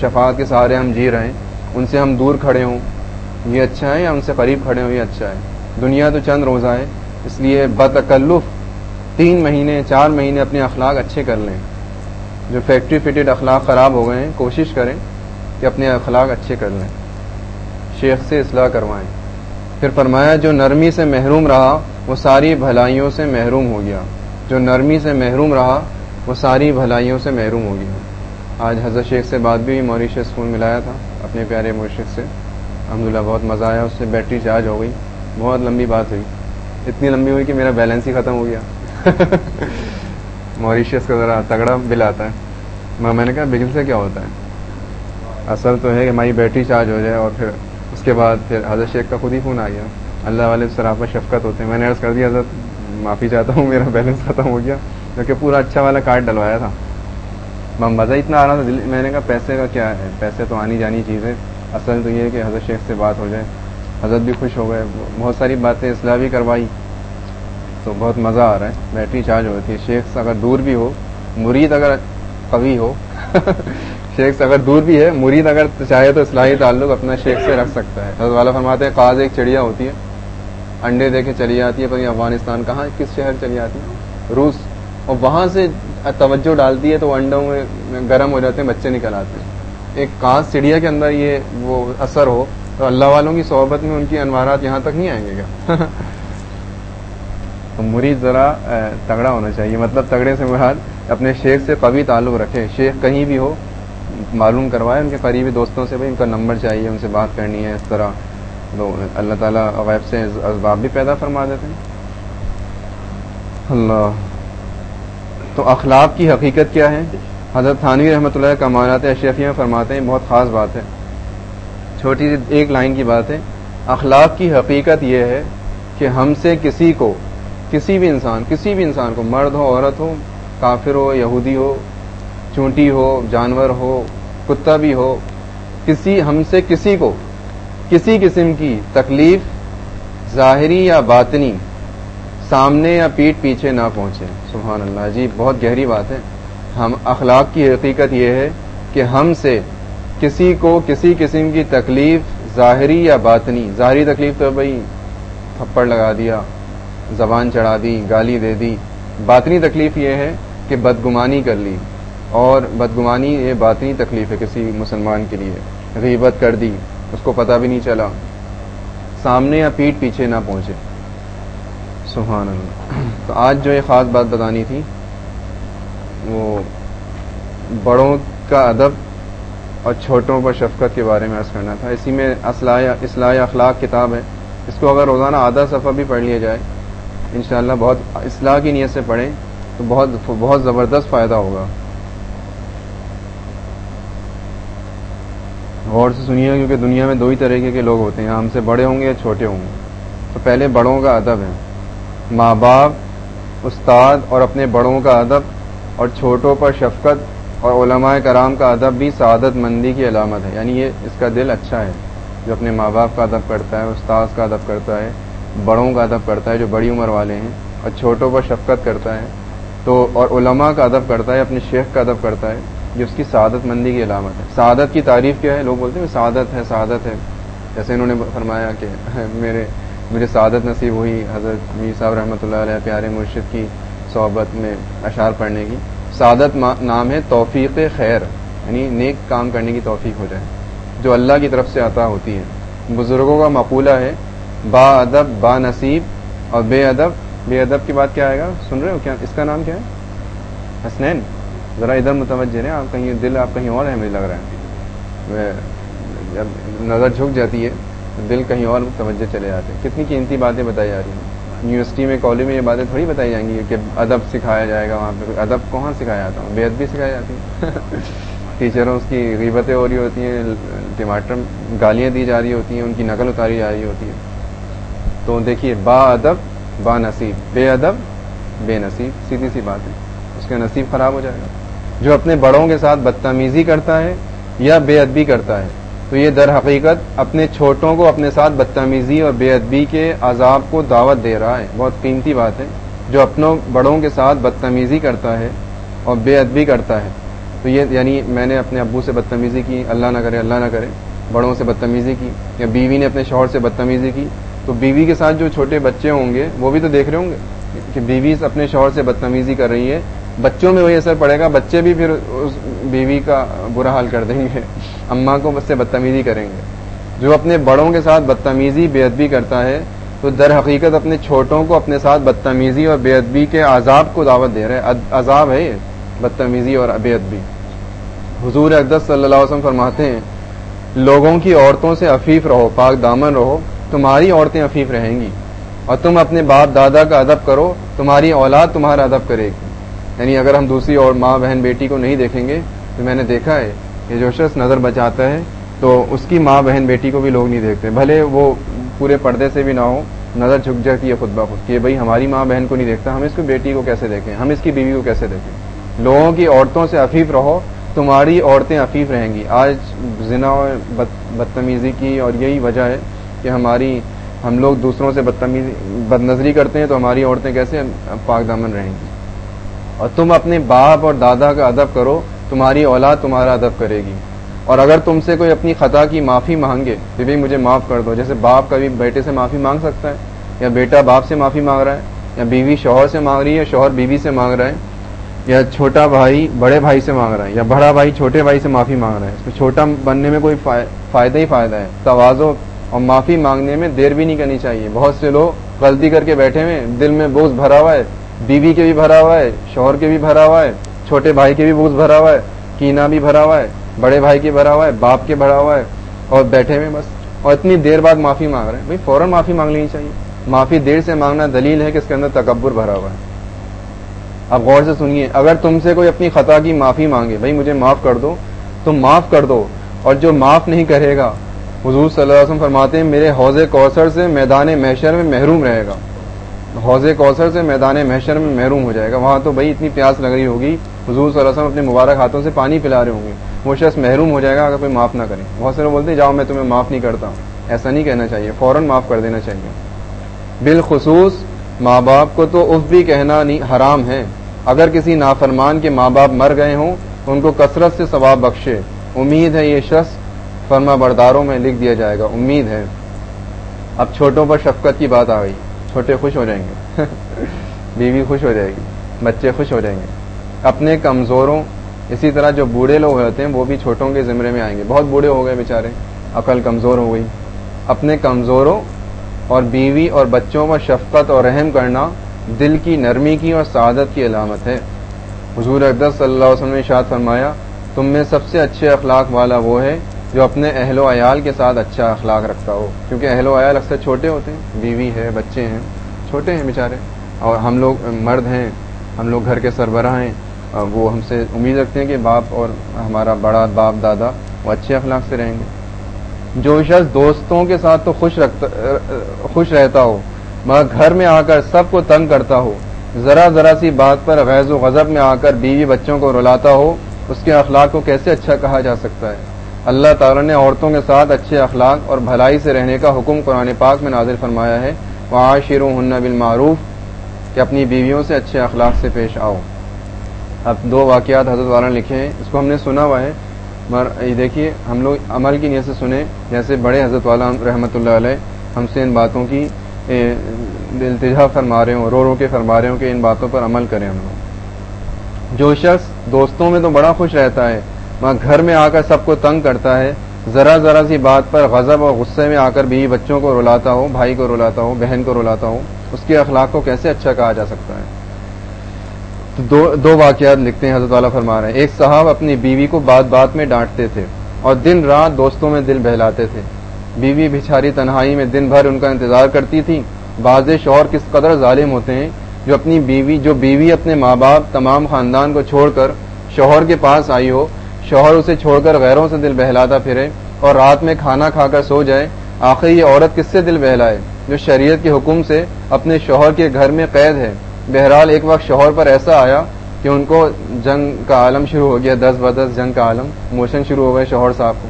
شفاعت کے سہارے ہم جی رہے ہیں، ان سے ہم دور کھڑے ہوں۔ یہ اچھا ہے یا ان سے قریب کھڑے ہوں یہ اچھا ہے؟ دنیا تو چند روزہ ہے، اس لیے بتکلف تین مہینے، چار مہینے اپنے اخلاق اچھے کر لیں۔ جو فیکٹری فٹڈ اخلاق خراب ہو گئے ہیں، کوشش کریں کہ اپنے اخلاق اچھے کر لیں۔ شیخ سے اصلاح کروائیں۔ پھر فرمایا، جو نرمی سے محروم رہا، وہ ساری بھلائیوں سے محروم ہو گیا۔ جو نرمی سے محروم رہا، وہ ساری بھلائیوں سے محروم ہو گیا۔ آج حضرت شیخ سے بات بھی موریشس فون ملایا تھا، اپنے پیارے مرشد سے۔ الحمد بہت مزہ آیا، اس سے بیٹری چارج ہو گئی۔ بہت لمبی بات ہوئی۔ اتنی لمبی ہوئی کہ میرا بیلنس ہی ختم ہو گیا۔ موریشیس کا ذرا تگڑا بل آتا ہے۔ میں نے کہا بل سے کیا ہوتا ہے؟ اصل تو ہے کہ ہماری بیٹری چارج ہو جائے اور پھر اس کے بعد پھر حضرت شیخ کا خود ہی فون آ گیا۔ اللہ والے سراپا شفقت ہوتے ہیں۔ میں نے عرض کر دیا، حضرت، معافی چاہتا ہوں، میرا بیلنس ختم ہو گیا۔ کیونکہ پورا اچھا والا کارڈ ڈلوایا تھا۔ مزہ اتنا آ رہا تھا میں نے کہا، پیسے کا کیا ہے؟ پیسے تو آنی جانی چیز ہے۔ اصل تو یہ ہے کہ حضرت شیخ سے بات ہو جائے۔ حضرت بھی خوش ہو گئے۔ بہت ساری باتیں اصلاح بھی کروائی۔ تو بہت مزہ آ رہا ہے۔ بیٹری چارج ہوتی ہے شیخ اگر دور بھی ہو، مرید اگر قوی ہو، شیخ اگر دور بھی ہے، مرید اگر چاہے تو اصلاحی تعلق اپنا شیخ سے رکھ سکتا ہے۔ حضرت والا فرماتے ہیں قاض ایک چڑیا ہوتی ہے۔ انڈے دے کے چلی جاتی ہے، پتہ افغانستان کہاں، کس شہر چلی جاتی ہے؟ روس۔ اور وہاں سے توجہ ڈالتی ہے تو انڈوں میں گرم ہو جاتے ہیں، بچے نکل آتے ہیں۔ ایک کانس چڑیا کے اندر یہ وہ اثر ہو، تو اللہ والوں کی صحبت میں ان کی انوارات یہاں تک نہیں آئیں گے کیا؟ تو مرید ذرا تگڑا ہونا چاہیے۔ مطلب تگڑے سے مراد اپنے شیخ سے قوی تعلق رکھے شیخ کہیں بھی ہو، معلوم کروائے ان کے قریبی دوستوں سے بھائی ان کا نمبر چاہیے، ان سے بات کرنی ہے، اس طرح۔ تو اللہ تعالیٰ غیب سے اسباب بھی پیدا فرما دیتے ہیں۔ اللہ۔ تو اخلاق کی حقیقت کیا ہے؟ حضرت تھانوی رحمۃ اللہ کا معنات اشرفیہ فرماتے ہیں، بہت خاص بات ہے۔ چھوٹی سی ایک لائن کی بات ہے۔ اخلاق کی حقیقت یہ ہے کہ ہم سے کسی کو، کسی بھی انسان، کسی بھی انسان کو، مرد ہو، عورت ہو، کافر ہو، یہودی ہو، چونٹی ہو، جانور ہو، کتا بھی ہو، کسی، ہم سے کسی کو، کسی قسم کی تکلیف ظاہری یا باطنی سامنے یا پیٹ پیچھے نہ پہنچے۔ سبحان اللہ جی بہت گہری بات ہے۔ ہم اخلاق کی حقیقت یہ ہے کہ ہم سے کسی کو کسی قسم کی تکلیف ظاہری یا باطنی، ظاہری تکلیف تو بھائی تھپڑ لگا دیا، زبان چڑھا دی، گالی دے دی۔ باطنی تکلیف یہ ہے کہ بدگمانی کر لی اور بدگمانی یہ باطنی تکلیف ہے کسی مسلمان کے لیے۔ غیبت کر دی، اس کو پتہ بھی نہیں چلا۔ سامنے یا پیٹ پیچھے نہ پہنچے۔ سبحان اللہ۔ تو آج جو یہ خاص بات بتانی تھی وہ بڑوں کا ادب اور چھوٹوں پر شفقت کے بارے میں عرض کرنا تھا۔ اسی میں اصلاح اخلاق کتاب ہے۔ اس کو اگر روزانہ آدھا صفحہ بھی پڑھ لیا جائے، انشاءاللہ بہت اصلاح کی نیت سے پڑھیں تو بہت بہت زبردست فائدہ ہوگا۔ غور سے سنیے، کیونکہ دنیا میں دو ہی طریقے کے لوگ ہوتے ہیں۔ ہم سے بڑے ہوں گے یا چھوٹے ہوں گے۔ تو پہلے بڑوں کا ادب ہے۔ ماں باپ، استاد اور اپنے بڑوں کا ادب اور چھوٹوں پر شفقت اور علماء کرام کا ادب بھی سعادت مندی کی علامت ہے۔ یعنی یہ اس کا دل اچھا ہے، جو اپنے ماں باپ کا ادب کرتا ہے، استاذ کا ادب کرتا ہے، بڑوں کا ادب کرتا ہے، جو بڑی عمر والے ہیں اور چھوٹوں پر شفقت کرتا ہے۔ تو اور علماء کا ادب کرتا ہے، اپنے شیخ کا ادب کرتا ہے، یہ اس کی سعادت مندی کی علامت ہے۔ سعادت کی تعریف کیا ہے؟ لوگ بولتے ہیں سعادت ہے سعادت ہے۔ جیسے انہوں نے فرمایا کہ میرے، مجھے سعادت نصیب ہوئی، حضرت میر صاحب رحمۃ اللہ علیہ، پیارے مرشد کی صحبت میں اشعار پڑھنے کی۔ سعادت نام ہے توفیق خیر یعنی نیک کام کرنے کی توفیق ہو جائے، جو اللہ کی طرف سے عطا ہوتی ہے۔ بزرگوں کا مقولہ ہے، با ادب با نصیب اور بے ادب۔ بے ادب کی بات کیا آئے گا؟ سن رہے ہو کیا؟ اس کا نام کیا ہے؟ حسنین۔ ذرا ادھر متوجہ رہے آپ کہیں دل، آپ کہیں اور ہے مجھے لگ رہا ہے۔ جب نظر جھک جاتی ہے دل کہیں اور توجہ چلے جاتے ہیں۔ کتنی قیمتی باتیں بتائی جا رہی ہیں۔ یونیورسٹی میں کالج میں یہ باتیں تھوڑی بتائی جائیں گی کہ ادب سکھایا جائے گا وہاں پہ۔ ادب کہاں سکھایا جاتا ہوں بے ادبی سکھائی جاتی ہے۔ ٹیچروں اس کی غیبتیں ہو رہی ہوتی ہیں، ٹماٹر گالیاں دی جا رہی ہوتی ہیں، ان کی نقل اتاری جا رہی ہوتی ہے تو دیکھیے، با ادب، با نصیب۔ بے ادب، بے نصیب۔ سیدھی سی بات ہے۔ اس کا نصیب خراب ہو جائے گا۔ جو اپنے بڑوں کے ساتھ بدتمیزی کرتا ہے یا بے ادبی کرتا ہے تو یہ در حقیقت اپنے چھوٹوں کو اپنے ساتھ بدتمیزی اور بے ادبی کے عذاب کو دعوت دے رہا ہے۔ بہت قیمتی بات ہے۔ جو اپنوں بڑوں کے ساتھ بدتمیزی کرتا ہے اور بے ادبی کرتا ہے۔ تو یہ یعنی میں نے اپنے ابو سے بدتمیزی کی، اللہ نہ کرے، اللہ نہ کرے۔ بڑوں سے بدتمیزی کی یا بیوی نے اپنے شوہر سے بدتمیزی کی۔ تو بیوی کے ساتھ جو چھوٹے بچے ہوں گے، وہ بھی تو دیکھ رہے ہوں گے کہ بیوی اپنے شوہر سے بدتمیزی کر رہی ہے۔ بچوں میں وہی اثر پڑے گا، بچے بھی پھر اس بیوی کا برا حال کر دیں گے۔ اماں کو بس سے بدتمیزی کریں گے۔ جو اپنے بڑوں کے ساتھ بدتمیزی، بے ادبی کرتا ہے، تو در حقیقت اپنے چھوٹوں کو اپنے ساتھ بدتمیزی اور بے ادبی کے عذاب کو دعوت دے رہے عذاب ہے یہ، بدتمیزی اور بے ادبی۔ حضور اقدس صلی اللہ علیہ وسلم فرماتے ہیں، لوگوں کی عورتوں سے عفیف رہو، پاک دامن رہو، تمہاری عورتیں عفیف رہیں گی۔ اور تم اپنے باپ دادا کا ادب کرو، تمہاری اولاد تمہارا ادب کرے گی۔ یعنی اگر ہم دوسری اور ماں بہن بیٹی کو نہیں دیکھیں گے، تو میں نے دیکھا ہے کہ جو شخص نظر بچاتا ہے، تو اس کی ماں بہن بیٹی کو بھی لوگ نہیں دیکھتے۔ بھلے وہ پورے پردے سے بھی نہ ہو، نظر جھک جاتی ہے خود بخود کہ بھائی، ہماری ماں بہن کو نہیں دیکھتا، ہم اس کو بیٹی کو کیسے دیکھیں؟ ہم اس کی بیوی کو کیسے دیکھیں؟ لوگوں کی عورتوں سے عفیف رہو، تمہاری عورتیں عفیف رہیں گی۔ آج ذنا بدتمیزی کی اور یہی وجہ ہے کہ ہماری، ہم لوگ دوسروں سے بدتمیزی بد نظری کرتے ہیں تو ہماری عورتیں کیسے پاک دامن رہیں گی؟ اور تم اپنے باپ اور دادا کا ادب کرو، تمہاری اولاد تمہارا ادب کرے گی۔ اور اگر تم سے کوئی اپنی خطا کی معافی مانگے کہ بھی مجھے معاف کر دو۔ جیسے باپ کبھی بیٹے سے معافی مانگ سکتا ہے، یا بیٹا باپ سے معافی مانگ رہا ہے، یا بیوی شوہر سے مانگ رہی ہے شوہر بیوی سے مانگ رہا ہے، یا چھوٹا بھائی بڑے بھائی سے مانگ رہا ہے، یا بڑا بھائی چھوٹے بھائی سے معافی مانگ رہا ہے۔ اس میں چھوٹا بننے میں کوئی فائدہ ہی فائدہ ہے۔ توازو اور معافی مانگنے میں دیر بھی نہیں کرنی چاہیے۔ بہت سے لوگ غلطی کر کے بیٹھے ہوئے دل میں بوجھ بھرا ہوا ہے۔ بیوی کے بھی بھرا ہوا ہے، شوہر کے بھی بھرا ہوا ہے، چھوٹے بھائی کے بھی بوجھ بھرا ہوا ہے، کینا بھی بھرا ہوا ہے، بڑے بھائی کے بھرا ہوا ہے، باپ کے بھرا ہوا ہے، اور بیٹھے ہوئے بس۔ اور اتنی دیر بعد معافی مانگ رہے ہیں۔ بھائی، فوراً معافی مانگ لینی چاہیے۔ معافی دیر سے مانگنا دلیل ہے کہ اس کے اندر تکبر بھرا ہوا ہے۔ اب غور سے سنیے، اگر تم سے کوئی اپنی خطا کی معافی مانگے، بھائی، مجھے معاف کر دو تم معاف کر دو۔ اور جو معاف نہیں کرے گا، حضور صلی اللہ علیہ وسلم فرماتے ہیں، میرے حوض کوثر سے میدان محشر میں محروم رہے گا۔ حوض کوثر سے میدان محشر میں محروم ہو جائے گا۔ وہاں تو بھائی اتنی پیاس لگ رہی ہوگی، حضور صلی اللہ علیہ وسلم اپنے مبارک ہاتھوں سے پانی پلا رہے ہوں گے۔ وہ شخص محروم ہو جائے گا اگر کوئی معاف نہ کرے۔ بہت سے لوگ بولتے ہیں، جاؤ میں تمہیں معاف نہیں کرتا ایسا نہیں کہنا چاہیے، فوراً معاف کر دینا چاہیے۔ بالخصوص ماں باپ کو تو اف بھی کہنا نہیں، حرام ہے۔ اگر کسی نافرمان کے ماں باپ مر گئے ہوں، ان کو کثرت سے ثواب بخشے۔ امید ہے یہ شخص فرما برداروں میں لکھ دیا جائے گا۔ امید ہے۔ اب چھوٹوں پر شفقت کی بات آ گئی۔ چھوٹے خوش ہو جائیں گے۔ بیوی خوش ہو جائے گی، بچے خوش ہو جائیں گے۔ اپنے کمزوروں، اسی طرح جو بوڑھے لوگ ہوتے ہیں، وہ بھی چھوٹوں کے زمرے میں آئیں گے۔ بہت بوڑھے ہو گئے بےچارے عقل کمزور ہو گئی۔ اپنے کمزوروں اور بیوی اور بچوں پر شفقت اور رحم کرنا دل کی نرمی کی اور سعادت کی علامت ہے۔ حضور اقدس صلی اللہ علیہ وسلم نے شاد فرمایا، تم میں سب سے اچھے اخلاق والا وہ ہے جو اپنے اہل و عیال کے ساتھ اچھا اخلاق رکھتا ہو۔ کیونکہ اہل و عیال اکثر چھوٹے ہوتے ہیں، بیوی ہے، بچے ہیں، چھوٹے ہیں بیچارے۔ اور ہم لوگ مرد ہیں، ہم لوگ گھر کے سربراہ ہیں۔ وہ ہم سے امید رکھتے ہیں کہ باپ اور ہمارا بڑا باپ دادا وہ اچھے اخلاق سے رہیں گے۔ جو شخص دوستوں کے ساتھ تو خوش رکھتا، خوش رہتا ہو، مگر گھر میں آ کر سب کو تنگ کرتا ہو، ذرا ذرا سی بات پر غیظ و غضب میں آ کر بیوی بچوں کو رلاتا ہو، اس کے اخلاق کو کیسے اچھا کہا جا سکتا ہے؟ اللہ تعالیٰ نے عورتوں کے ساتھ اچھے اخلاق اور بھلائی سے رہنے کا حکم قرآن پاک میں نازل فرمایا ہے۔ وہاں ہن بالمعروف، کہ اپنی بیویوں سے اچھے اخلاق سے پیش آؤ۔ اب دو واقعات حضرت والا لکھے ہیں۔ اس کو ہم نے سنا ہوا ہے۔ مگر یہ دیکھیے، ہم لوگ عمل کی نیت سے سنیں۔ جیسے بڑے حضرت والا رحمۃ اللہ علیہ، ہم سے ان باتوں کی التجا فرما رہے ہوں، رو رو کے فرما رہے ہوں کہ ان باتوں پر عمل کریں ہم لوگ۔ جو شخص دوستوں میں تو بڑا خوش رہتا ہے مگر گھر میں آ کر سب کو تنگ کرتا ہے۔ ذرا ذرا سی بات پر غضب اور غصے میں آ کر بیوی بچوں کو رلاتا ہو بھائی کو رلاتا ہو بہن کو رلاتا ہو اس کے اخلاق کو کیسے اچھا کہا جا سکتا ہے؟ دو دو واقعات لکھتے ہیں، حضرت والا فرما رہے ہیں۔ ایک صاحب اپنی بیوی کو بات بات میں ڈانٹتے تھے اور دن رات دوستوں میں دل بہلاتے تھے۔ بیوی بچھاری تنہائی میں دن بھر ان کا انتظار کرتی تھی۔ بعض شوہر کس قدر ظالم ہوتے ہیں جو اپنی بیوی، جو بیوی اپنے ماں باپ، تمام خاندان کو چھوڑ کر شوہر کے پاس آئی ہو۔ شوہر اسے چھوڑ کر غیروں سے دل بہلاتا پھرے اور رات میں کھانا کھا کر سو جائے آخر یہ عورت کس سے دل بہلائے؟ جو شریعت کے حکم سے اپنے شوہر کے گھر میں قید ہے۔ بہرحال ایک وقت شوہر پر ایسا آیا کہ ان کو جنگ کا عالم شروع ہو گیا، دس بدس جنگ کا عالم موشن شروع ہو گئے شوہر صاحب کو۔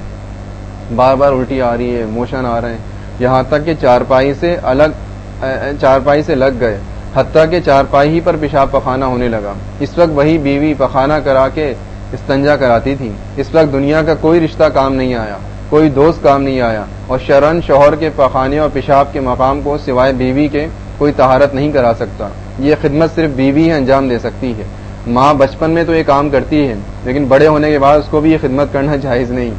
بار بار الٹی آ رہی ہے، موشن آ رہے ہیں۔ یہاں تک کہ چارپائی سے الگ، چارپائی سے لگ گئے۔ حتیٰ کہ چارپائی ہی پر پیشاب پخانا ہونے لگا۔ اس وقت وہی بیوی پخانا کرا کے استنجا کراتی تھی اس وقت دنیا کا کوئی رشتہ کام نہیں آیا، کوئی دوست کام نہیں آیا، اور شرن شوہر کے پخانے اور پیشاب کے مقام کو سوائے بیوی کے کوئی تہارت نہیں کرا سکتا۔ یہ خدمت صرف بیوی ہی انجام دے سکتی ہے۔ ماں بچپن میں تو یہ کام کرتی ہے، لیکن بڑے ہونے کے بعد اس کو بھی یہ خدمت کرنا جائز نہیں۔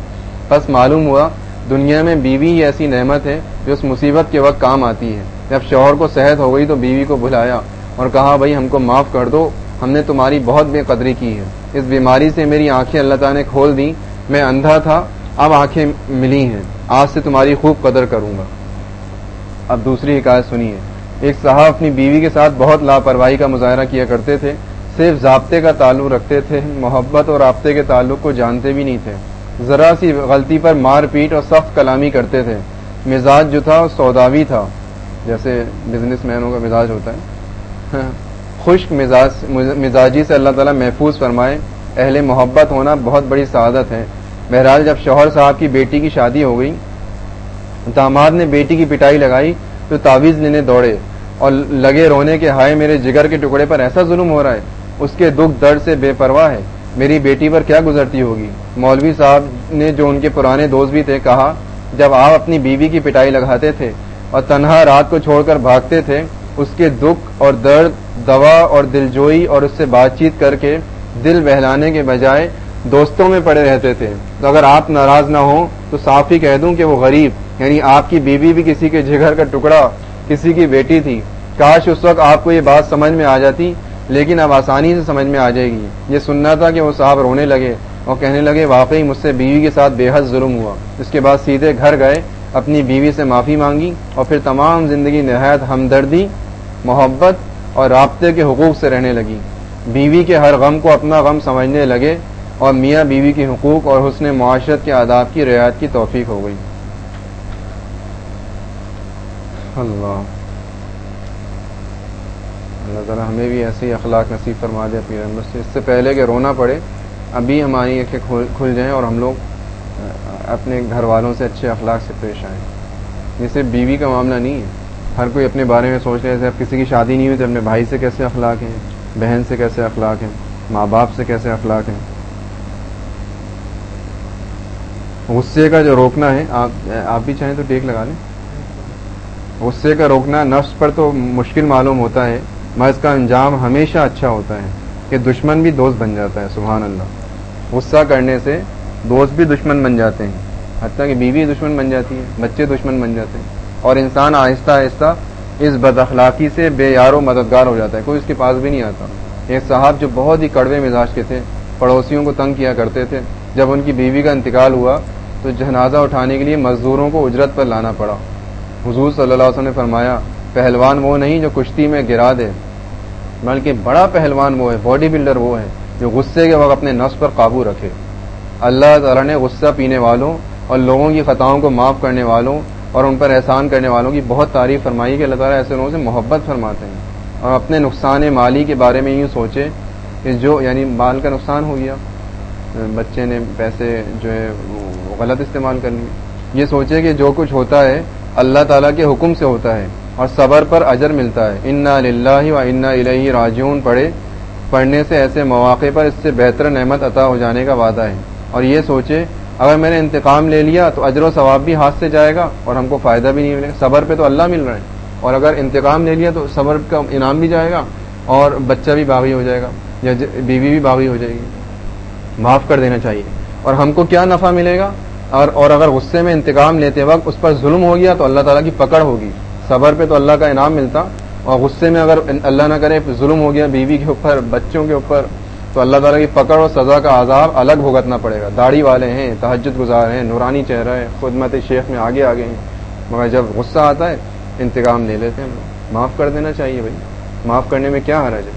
بس معلوم ہوا، دنیا میں بیوی ہی ایسی نعمت ہے جو اس مصیبت کے وقت کام آتی ہے۔ جب شوہر کو صحت ہو گئی تو بیوی کو بلایا اور کہا، بھائی، ہم کو معاف کر دو ہم نے تمہاری بہت بے قدری کی ہے۔ اس بیماری سے میری آنکھیں اللہ تعالیٰ نے کھول دی میں اندھا تھا، اب آنکھیں ملی ہیں۔ آج سے تمہاری خوب قدر کروں گا۔ اب دوسری حکایت سنیے۔ ایک صاحب اپنی بیوی کے ساتھ بہت لاپرواہی کا مظاہرہ کیا کرتے تھے۔ صرف ضابطے کا تعلق رکھتے تھے، محبت اور رابطے کے تعلق کو جانتے بھی نہیں تھے۔ ذرا سی غلطی پر مار پیٹ اور سخت کلامی کرتے تھے۔ مزاج جو تھا، سوداوی تھا۔ جیسے بزنس مینوں کا مزاج ہوتا ہے۔ خشک مزاج مزاجی سے اللہ تعالیٰ محفوظ فرمائے۔ اہل محبت ہونا بہت بڑی سعادت ہے۔ بہرحال جب شوہر صاحب کی بیٹی کی شادی ہو گئی، داماد نے بیٹی کی پٹائی لگائی تو تعویذ لینے دوڑے اور لگے رونے کے ہائے میرے جگر کے ٹکڑے پر ایسا ظلم ہو رہا ہے۔ اس کے دکھ درد سے بے پرواہ ہے۔ میری بیٹی پر کیا گزرتی ہوگی؟ مولوی صاحب نے جو ان کے پرانے دوست بھی تھے کہا، جب آپ اپنی بیوی کی پٹائی لگاتے تھے اور تنہا رات کو چھوڑ کر بھاگتے تھے، اس کے دکھ اور درد دوا اور دلجوئی اور اس سے بات چیت کر کے دل بہلانے کے بجائے دوستوں میں پڑے رہتے تھے۔ تو اگر آپ ناراض نہ ہوں تو صاف ہی کہہ دوں کہ وہ غریب یعنی آپ کی بیوی بھی کسی کے جگر کا ٹکڑا، کسی کی بیٹی تھی۔ کاش اس وقت آپ کو یہ بات سمجھ میں آ جاتی، لیکن اب آسانی سے سمجھ میں آ جائے گی۔ یہ سننا تھا کہ وہ صاحب رونے لگے اور کہنے لگے، واقعی مجھ سے بیوی کے ساتھ بے حد ظلم ہوا۔ اس کے بعد سیدھے گھر گئے، اپنی بیوی سے معافی مانگی اور پھر تمام زندگی نہایت ہمدردی، محبت اور رابطے کے حقوق سے رہنے لگی۔ بیوی کے ہر غم کو اپنا غم سمجھنے لگے اور میاں بیوی کے حقوق اور حسن معاشرت کے آداب کی رعایت کی توفیق ہو گئی۔ اللہ۔ اللہ تعالیٰ ہمیں بھی ایسے ہی اخلاق نصیب فرما دے اپنی رحمت سے۔ اس سے پہلے کہ رونا پڑے، ابھی ہماری آنکھیں کھل جائیں اور ہم لوگ اپنے گھر والوں سے اچھے اخلاق سے پیش آئیں۔ یہ صرف بیوی کا معاملہ نہیں ہے۔ ہر کوئی اپنے بارے میں سوچ رہے ہیں، اب کسی کی شادی نہیں ہوئی تو اپنے بھائی سے کیسے اخلاق ہیں؟ بہن سے کیسے اخلاق ہیں؟ ماں باپ سے کیسے اخلاق ہیں؟ غصے کا جو روکنا ہے، آپ آپ بھی چاہیں تو ٹیک لگا لیں۔ غصے کا روکنا نفس پر تو مشکل معلوم ہوتا ہے، مگر اس کا انجام ہمیشہ اچھا ہوتا ہے کہ دشمن بھی دوست بن جاتا ہے، سبحان اللہ۔ غصہ کرنے سے دوست بھی دشمن بن جاتے ہیں۔ حتیٰ کہ بیوی دشمن بن جاتی ہے، بچے دشمن بن جاتے ہیں۔ اور انسان آہستہ آہستہ اس بد اخلاقی سے بے یار و مددگار ہو جاتا ہے، کوئی اس کے پاس بھی نہیں آتا۔ ایک صاحب جو بہت ہی کڑوے مزاج کے تھے، پڑوسیوں کو تنگ کیا کرتے تھے، جب ان کی بیوی کا انتقال ہوا تو جنازہ اٹھانے کے لیے مزدوروں کو اجرت پر لانا پڑا۔ حضور صلی اللہ علیہ وسلم نے فرمایا، پہلوان وہ نہیں جو کشتی میں گرا دے، بلکہ بڑا پہلوان وہ ہے، باڈی بلڈر وہ ہے، جو غصے کے وقت اپنے نفس پر قابو رکھے۔ اللہ تعالیٰ نے غصہ پینے والوں اور لوگوں کی خطاؤں کو معاف کرنے والوں اور ان پر احسان کرنے والوں کی بہت تعریف فرمائی کہ اللہ تعالیٰ ایسے لوگوں سے محبت فرماتے ہیں اور اپنے نقصان مالی کے بارے میں یوں سوچے کہ جو یعنی مال کا نقصان ہو گیا، بچے نے پیسے جو ہے غلط استعمال کر لیے۔ یہ سوچے کہ جو کچھ ہوتا ہے، اللہ تعالیٰ کے حکم سے ہوتا ہے اور صبر پر اجر ملتا ہے۔ انا للہ و انا الہی راجون پڑھے، پڑھنے سے ایسے مواقع پر اس سے بہتر نعمت عطا ہو جانے کا وعدہ ہے۔ اور یہ سوچے اگر میں نے انتقام لے لیا تو اجر و ثواب بھی ہاتھ سے جائے گا اور ہم کو فائدہ بھی نہیں ملے گا۔ صبر پہ تو اللہ مل رہا ہے۔ اور اگر انتقام لے لیا تو صبر کا انعام بھی جائے گا اور بچہ بھی باغی ہو جائے گا، یا جی، بیوی بھی باغی ہو جائے گی۔ معاف کر دینا چاہیے۔ اور ہم کو کیا نفع ملے گا؟ اور اور اگر غصے میں انتقام لیتے وقت اس پر ظلم ہو گیا تو اللہ تعالیٰ کی پکڑ ہوگی۔ صبر پہ تو اللہ کا انعام ملتا۔ اور غصے میں اگر اللہ نہ کرے، ظلم ہو گیا بیوی کے اوپر، بچوں کے اوپر تو اللہ تعالیٰ کی پکڑ اور سزا کا عذاب الگ بھگتنا پڑے گا۔ داڑھی والے ہیں، تہجد گزار ہیں، نورانی چہرہ ہے خدمت شیخ میں آگے آگے ہیں۔ مگر جب غصہ آتا ہے، انتقام لے لیتے ہیں۔ معاف کر دینا چاہیے بھائی۔ معاف کرنے میں کیا حرج ہے؟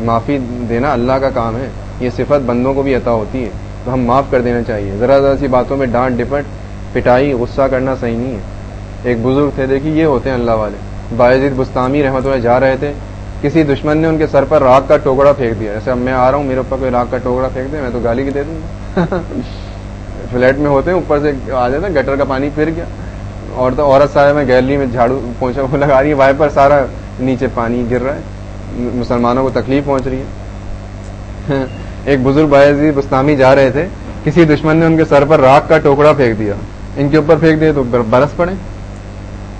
معافی دینا اللہ کا کام ہے۔ یہ صفت بندوں کو بھی عطا ہوتی ہے۔ تو ہم معاف کر دینا چاہیے۔ ذرا ذرا سی باتوں میں ڈانٹ، ڈپٹ، پٹائی، غصہ کرنا صحیح نہیں ہے۔ ایک بزرگ تھے، دیکھیے، یہ ہوتے ہیں اللہ والے۔ باعزید بستانی رحمت اللہ جا رہے تھے۔ کسی دشمن نے ان کے سر پر راک کا ٹوکڑا پھینک دیا۔ جیسے اب میں آ رہا ہوں، میرے اوپر کوئی راک کا ٹوکڑا پھینک دے، میں تو گالی کی دے دوں فلیٹ میں ہوتے ہیں، اوپر سے آ جاتا گٹر کا پانی پھر گیا۔ اور تو عورت صاحب میں گیلری میں جھاڑو پہنچا وہ لگا رہی ہے، وائپر سارا نیچے پانی گر رہا ہے۔ مسلمانوں کو تکلیف پہنچ رہی ہے۔ ایک بزرگ باعزی بستانی جا رہے تھے، کسی دشمن نے ان کے سر پر راک کا ٹوکڑا پھینک دیا۔ ان کے اوپر پھینک دیا تو برس پڑے۔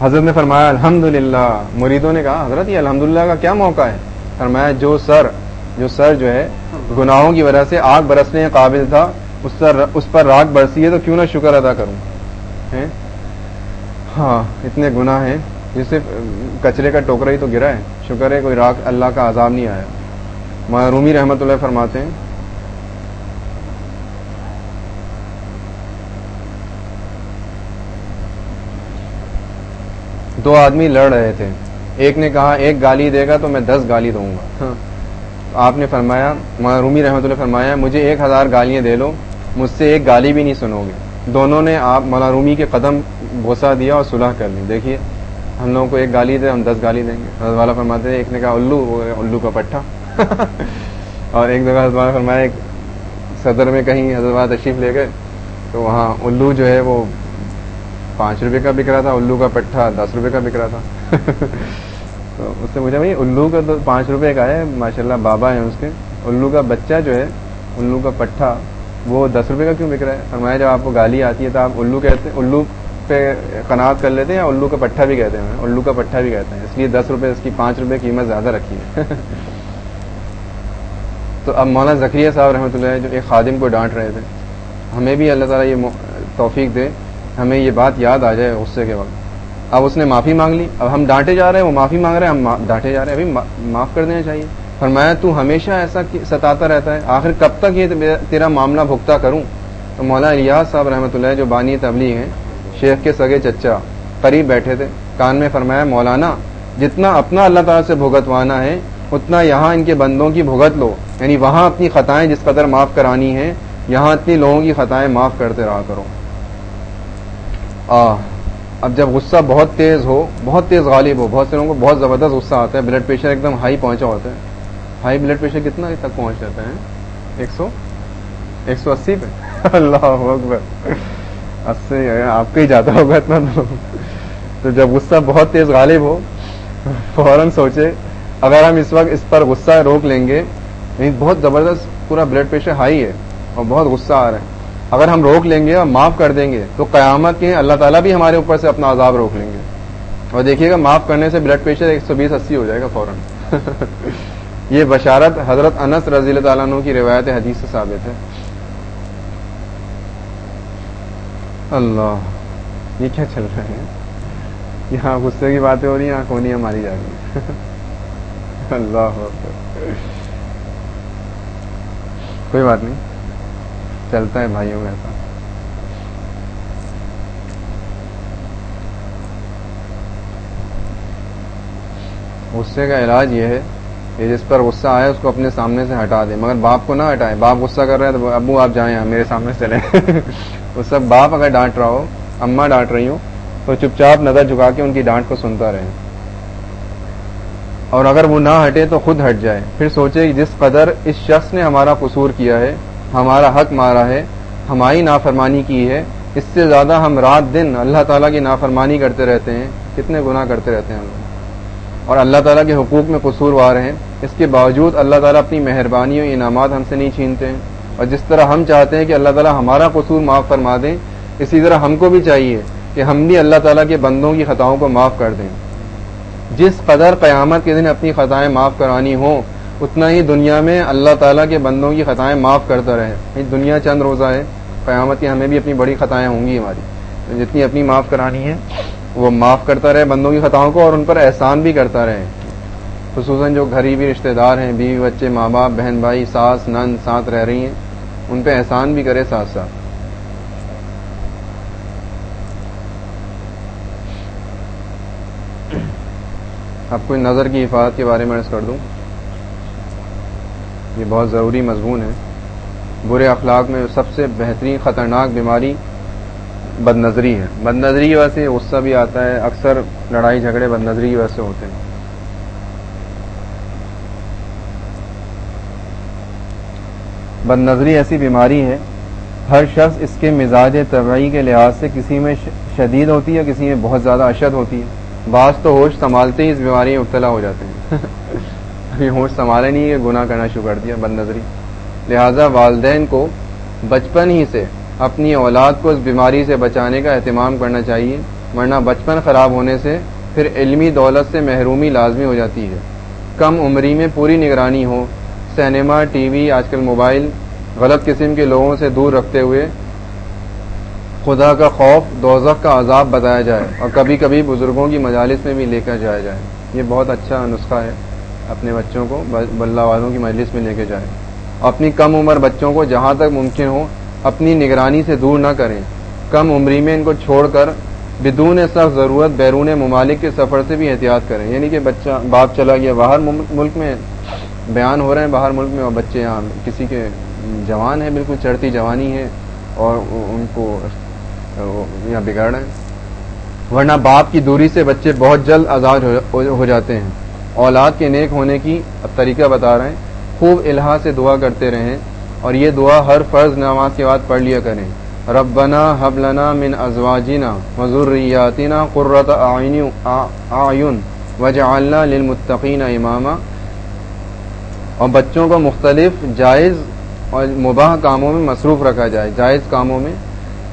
حضرت نے فرمایا الحمد للہ مریدوں نے کہا، حضرت، یہ الحمد کا کیا موقع ہے؟ فرمایا، جو سر جو سر جو ہے، گناہوں کی وجہ سے آگ برسنے کے قابل تھا، اس پر اس پر راگ برسی ہے، تو کیوں نہ شکر ادا کروں؟ ہاں اتنے گناہ ہیں جس سے کچرے کا ٹوکرا ہی تو گرا ہے، شکر ہے، کوئی راگ، اللہ کا عذاب نہیں آیا۔ رومی رحمت اللہ فرماتے ہیں دو آدمی لڑ رہے تھے۔ ایک نے کہا ایک گالی دے گا تو میں دس گالی دوں گا۔ ہاں۔ آپ نے فرمایا رومی رحمۃ اللہ فرمایا مجھے ایک ہزار گالیاں دے لو مجھ سے ایک گالی بھی نہیں سنو گے۔ دونوں نے آپ مولا رومی کے قدم بوسا دیا اور صلح کر لی۔ دیکھیے ہم لوگوں کو ایک گالی دے ہم دس گالی دیں گے۔ حضرت والا فرماتے ہیں ایک نے کہا الو الو کا پٹھا۔ اور ایک جگہ حضرت والا فرمایا ایک صدر میں کہیں حضرت والا تشریف لے گئے تو وہاں الو جو ہے وہ پانچ روپے کا بک رہا تھا، الو کا پٹھا دس روپے کا بک رہا تھا۔ تو اس سے مجھے بھائی الو کا تو پانچ روپے کا ہے ماشاء اللہ بابا ہیں اس کے۔ الو کا بچہ جو ہے، الو کا پٹھا، وہ دس روپے کا کیوں بک رہا ہے؟ فرمایا جب آپ کو گالی آتی ہے تو آپ الو کہتے ہیں الو پہ قناعت کر لیتے ہیں یا الو کا پٹھا بھی کہتے ہیں؟ الو کا پٹھا بھی کہتے ہیں۔ اس لیے دس روپے، اس کی پانچ روپے قیمت زیادہ رکھی ہے۔ تو اب مولانا ذکریہ صاحب رحمۃ اللہ جو ایک خادم کو ڈانٹ رہے تھے، ہمیں بھی اللہ تعالیٰ یہ توفیق دے۔ ہمیں یہ بات یاد آ جائے غصے کے وقت۔ اب اس نے معافی مانگ لی، اب ہم ڈانٹے جا رہے ہیں، وہ معافی مانگ رہے ہیں، ہم ڈانٹے جا رہے ہیں، ابھی معاف کر دینا چاہیے۔ فرمایا، تو ہمیشہ ایسا ستاتا رہتا ہے۔ آخر کب تک یہ تیرا معاملہ بھگتا کروں؟ تو مولانا الیاس صاحب رحمۃ اللہ جو بانی تبلیغ ہیں، شیخ کے سگے چچا قریب بیٹھے تھے، کان میں فرمایا، مولانا، جتنا اپنا اللہ تعالیٰ سے بھگتوانا ہے، اتنا یہاں ان کے بندوں کی بھگت لو۔ یعنی وہاں اپنی خطائیں جس قدر معاف کرانی ہیں، یہاں اتنی لوگوں کی خطائیں معاف کرتے رہا کرو۔ اب جب غصہ بہت تیز ہو، بہت تیز غالب ہو، بہت سے لوگوں کو بہت زبردست غصہ آتا ہے بلڈ پریشر ایک دم ہائی پہنچا ہوتا ہے۔ ہائی بلڈ پریشر کتنا تک پہنچ جاتا ہے؟ ایک سو؟ ایک سو اسی پہ۔ اللہ اکبر۔ اسی آپ کا ہی جاتا ہوگا اتنا تو۔ تو جب غصہ بہت تیز غالب ہو، فوراً سوچے، اگر ہم اس وقت اس پر غصہ روک لیں گے بہت زبردست پورا بلڈ پریشر ہائی ہے اور بہت غصہ آ رہا ہے۔ اگر ہم روک لیں گے اور معاف کر دیں گے، تو قیامت کے اللہ تعالیٰ بھی ہمارے اوپر سے اپنا عذاب روک لیں گے۔ اور دیکھیے گا، معاف کرنے سے بلڈ پریشر ایک سو بیس، اسی ہو جائے گا فوراً۔ یہ بشارت حضرت انس رضی اللہ تعالیٰ عنہ کی روایت حدیث سے ثابت ہے۔ اللہ، یہ کیا چل رہا ہے؟ یہاں غصے کی باتیں ہو رہی ہیں، یہاں کونیاں ماری جا رہی ہیں۔ اللہ کوئی بات نہیں۔ چلتا ہے بھائیوں میں ایسا غصے کا علاج یہ ہے کہ جس پر غصہ آئے، اس کو اپنے سامنے سے ہٹا دے مگر باپ کو نہ ہٹائے باپ غصہ کر رہے ہیں تو ابو آپ جائیں میرے سامنے سے چلیں۔ اس سب باپ اگر ڈانٹ رہا ہو اما ڈانٹ رہی ہوں، تو چپ چاپ نظر جھکا کے ان کی ڈانٹ کو سنتا رہے اور اگر وہ نہ ہٹے تو خود ہٹ جائے پھر سوچے جس قدر اس شخص نے ہمارا قصور کیا ہے ہمارا حق مارا ہے، ہماری نافرمانی کی ہے۔ اس سے زیادہ ہم رات دن اللہ تعالیٰ کی نافرمانی کرتے رہتے ہیں۔ کتنے گناہ کرتے رہتے ہیں ہم لوگ۔ اور اللہ تعالیٰ کے حقوق میں قصور وار ہیں۔ اس کے باوجود اللہ تعالیٰ اپنی مہربانی اور انعامات ہم سے نہیں چھینتے ہیں۔ اور جس طرح ہم چاہتے ہیں کہ اللہ تعالیٰ ہمارا قصور معاف فرما دیں، اسی طرح ہم کو بھی چاہیے کہ ہم بھی اللہ تعالیٰ کے بندوں کی خطاؤں کو معاف کر دیں۔ جس قدر قیامت کے دن اپنی خطائیں معاف کرانی ہوں اتنا ہی دنیا میں اللہ تعالیٰ کے بندوں کی خطائیں معاف کرتا رہے۔ دنیا چند روزہ ہے، قیامت کی ہمیں بھی اپنی بڑی خطائیں ہوں گی ہماری۔ جتنی اپنی معاف کرانی ہے، وہ معاف کرتا رہے بندوں کی خطاؤں کو اور ان پر احسان بھی کرتا رہے۔ خصوصاً جو غریبی رشتہ دار ہیں، بیوی، بچے، ماں باپ، بہن، بھائی، ساس نند ساتھ رہ رہی ہیں، ان پہ احسان بھی کرے ساتھ ساتھ۔ اب کوئی نظر کی حفاظت کے بارے میں عرض کر دوں۔ یہ بہت ضروری مضمون ہے۔ برے اخلاق میں سب سے بہترین خطرناک بیماری بد نظری ہے۔ بد نظری کی وجہ سے غصہ بھی آتا ہے، اکثر لڑائی جھگڑے بد نظری کی وجہ سے ہوتے ہیں۔ بد نظری ایسی بیماری ہے، ہر شخص اس کے مزاج طبعی کے لحاظ سے کسی میں شدید ہوتی ہے، کسی میں بہت زیادہ اشد ہوتی ہے۔ بعض تو ہوش سنبھالتے ہی اس بیماری میں مبتلا ہو جاتے ہیں۔ ابھی ہوش سنبھالے نہیں کہ گناہ کرنا شروع کر دیا بد نظری لہذا والدین کو بچپن ہی سے اپنی اولاد کو اس بیماری سے بچانے کا اہتمام کرنا چاہیے، ورنہ بچپن خراب ہونے سے پھر علمی دولت سے محرومی لازمی ہو جاتی ہے۔ کم عمری میں پوری نگرانی ہو سینما ٹی وی، آج کل موبائل، غلط قسم کے لوگوں سے دور رکھتے ہوئے خدا کا خوف، دوزخ کا عذاب بتایا جائے اور کبھی کبھی بزرگوں کی مجالس میں بھی لے کر جایا جائے۔ یہ بہت اچھا نسخہ ہے۔ اپنے بچوں کو، بلّہ والوں کی مجلس میں لے کے جائے اپنی کم عمر بچوں کو جہاں تک ممکن ہو، اپنی نگرانی سے دور نہ کریں۔ کم عمری میں ان کو چھوڑ کر بدون سخت ضرورت بیرون ممالک کے سفر سے بھی احتیاط کریں۔ یعنی کہ بچہ، باپ چلا گیا، باہر ملک میں بیان ہو رہے ہیں، باہر ملک میں اور بچے یہاں کسی کے جوان ہیں، بالکل چڑھتی جوانی ہے اور ان کو یہاں بگاڑ رہے ہیں۔ ورنہ باپ کی دوری سے بچے بہت جلد آزاد ہو جاتے ہیں۔ اولاد کے نیک ہونے کی اب طریقہ بتا رہے ہیں۔ خوب الہا سے دعا کرتے رہیں اور یہ دعا ہر فرض نماز کے بعد پڑھ لیا کریں۔ ربنا حبلنا من ازواجنا وذریاتنا قرۃ اعین وجعلنا للمتقین اماما۔ اور بچوں کو مختلف جائز اور مباح کاموں میں مصروف رکھا جائے، جائز کاموں میں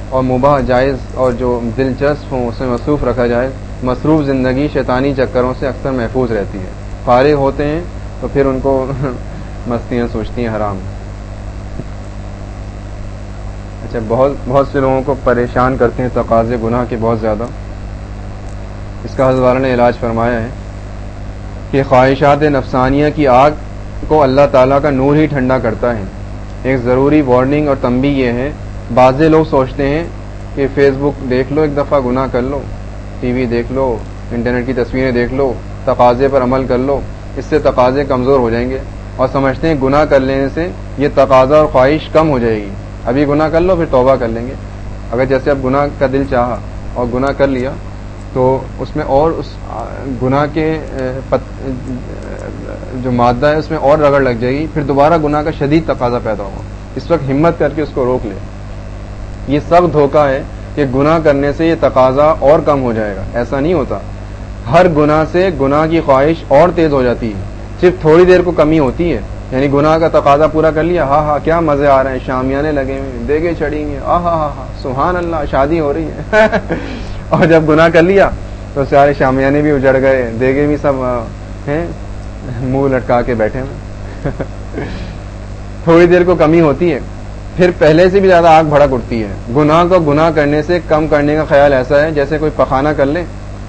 اور مباح جائز اور جو دلچسپ ہوں، اس میں مصروف رکھا جائے۔ مصروف زندگی شیطانی چکروں سے اکثر محفوظ رہتی ہے۔ فارغ ہوتے ہیں تو پھر ان کو مستیاں سوچتی ہیں، حرام۔ اچھا بہت بہت سے لوگوں کو پریشان کرتے ہیں تقاضے، گناہ کے بہت زیادہ۔ اس کا حضوارہ نے علاج فرمایا ہے کہ خواہشات نفسانیہ کی آگ کو اللہ تعالیٰ کا نور ہی ٹھنڈا کرتا ہے۔ ایک ضروری وارننگ اور تنبی یہ ہے۔ بعض لوگ سوچتے ہیں کہ فیس بک دیکھ لو، ایک دفعہ گناہ کر لو۔ ٹی وی دیکھ لو، انٹرنیٹ کی تصویریں دیکھ لو، تقاضے پر عمل کر لو، اس سے تقاضے کمزور ہو جائیں گے اور سمجھتے ہیں گناہ کر لینے سے یہ تقاضا اور خواہش کم ہو جائے گی۔ ابھی گناہ کر لو، پھر توبہ کر لیں گے۔ اگر جیسے اب گناہ کا دل چاہا اور گناہ کر لیا، تو اس میں اور اس گناہ کے جو مادہ ہے، اس میں اور رگڑ لگ جائے گی، پھر دوبارہ گناہ کا شدید تقاضا پیدا ہوگا۔ اس وقت ہمت کر کے اس کو روک لے۔ یہ سب دھوکہ ہے کہ گناہ کرنے سے یہ تقاضا اور کم ہو جائے گا۔ ایسا نہیں ہوتا۔ ہر گناہ سے گناہ کی خواہش اور تیز ہو جاتی ہے۔ صرف تھوڑی دیر کو کمی ہوتی ہے۔ یعنی گناہ کا تقاضا پورا کر لیا ہاں ہاں کیا مزے آ رہے ہیں، شامیانے لگے ہوئے دیگے چڑھیں گے ہاں ہاں ہاں سبحان اللہ، شادی ہو رہی ہے۔ اور جب گناہ کر لیا تو سارے شامیانے بھی اجڑ گئے دیگے بھی سب ہیں، منہ لٹکا کے بیٹھے ہوئے تھوڑی دیر کو کمی ہوتی ہے۔ پھر پہلے سے بھی زیادہ آگ بھڑک اٹھتی ہے۔ گناہ کو گناہ کرنے سے کم کرنے کا خیال ایسا ہے جیسے کوئی پخانہ کر لے۔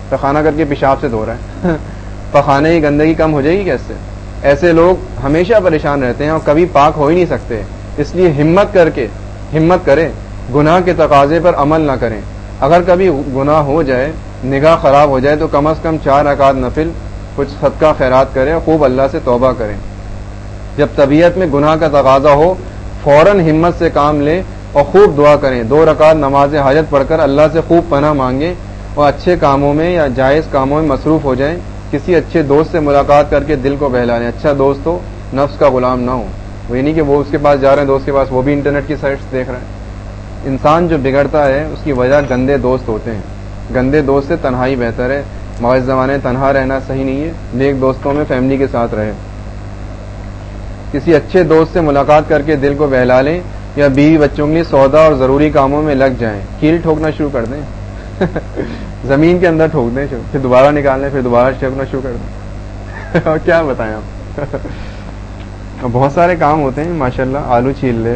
پخانہ کر کے پیشاب سے دھو رہا ہے۔ پخانے کی گندگی کم ہو جائے گی کیسے ایسے لوگ ہمیشہ پریشان رہتے ہیں اور کبھی پاک ہو ہی نہیں سکتے۔ اس لیے ہمت کر کے، ہمت کریں۔ گناہ کے تقاضے پر عمل نہ کریں۔ اگر کبھی گناہ ہو جائے، نگاہ خراب ہو جائے تو کم از کم چار اکاد نفل، کچھ صدقہ خیرات کریں اور خوب اللہ سے توبہ کریں۔ جب طبیعت میں گناہ کا تقاضا ہو فوراً ہمت سے کام لیں اور خوب دعا کریں۔ دو رکعت نماز حاجت پڑھ کر اللہ سے خوب پناہ مانگیں اور اچھے کاموں میں یا جائز کاموں میں مصروف ہو جائیں۔ کسی اچھے دوست سے ملاقات کر کے دل کو بہلا لیں اچھا دوست ہو نفس کا غلام نہ ہو۔ وہ نہیں کہ وہ اس کے پاس جا رہے ہیں، دوست کے پاس۔ وہ بھی انٹرنیٹ کی سائٹس دیکھ رہے ہیں انسان جو بگڑتا ہے، اس کی وجہ گندے دوست ہوتے ہیں۔ گندے دوست سے تنہائی بہتر ہے۔ موز زمانے تنہا رہنا صحیح نہیں ہے۔ نیک دوستوں میں فیملی کے ساتھ رہے۔ کسی اچھے دوست سے ملاقات کر کے دل کو بہلا لیں یا بیوی بچوں کے لیے سودا اور ضروری کاموں میں لگ جائیں۔ کیل ٹھوکنا شروع کر دیں۔ زمین کے اندر ٹھوک دیں پھر دوبارہ نکال لیں، پھر دوبارہ ٹھوکنا شروع کر دیں۔ اور کیا بتائیں آپ؟ بہت سارے کام ہوتے ہیں ماشاء اللہ آلو چھیل لے،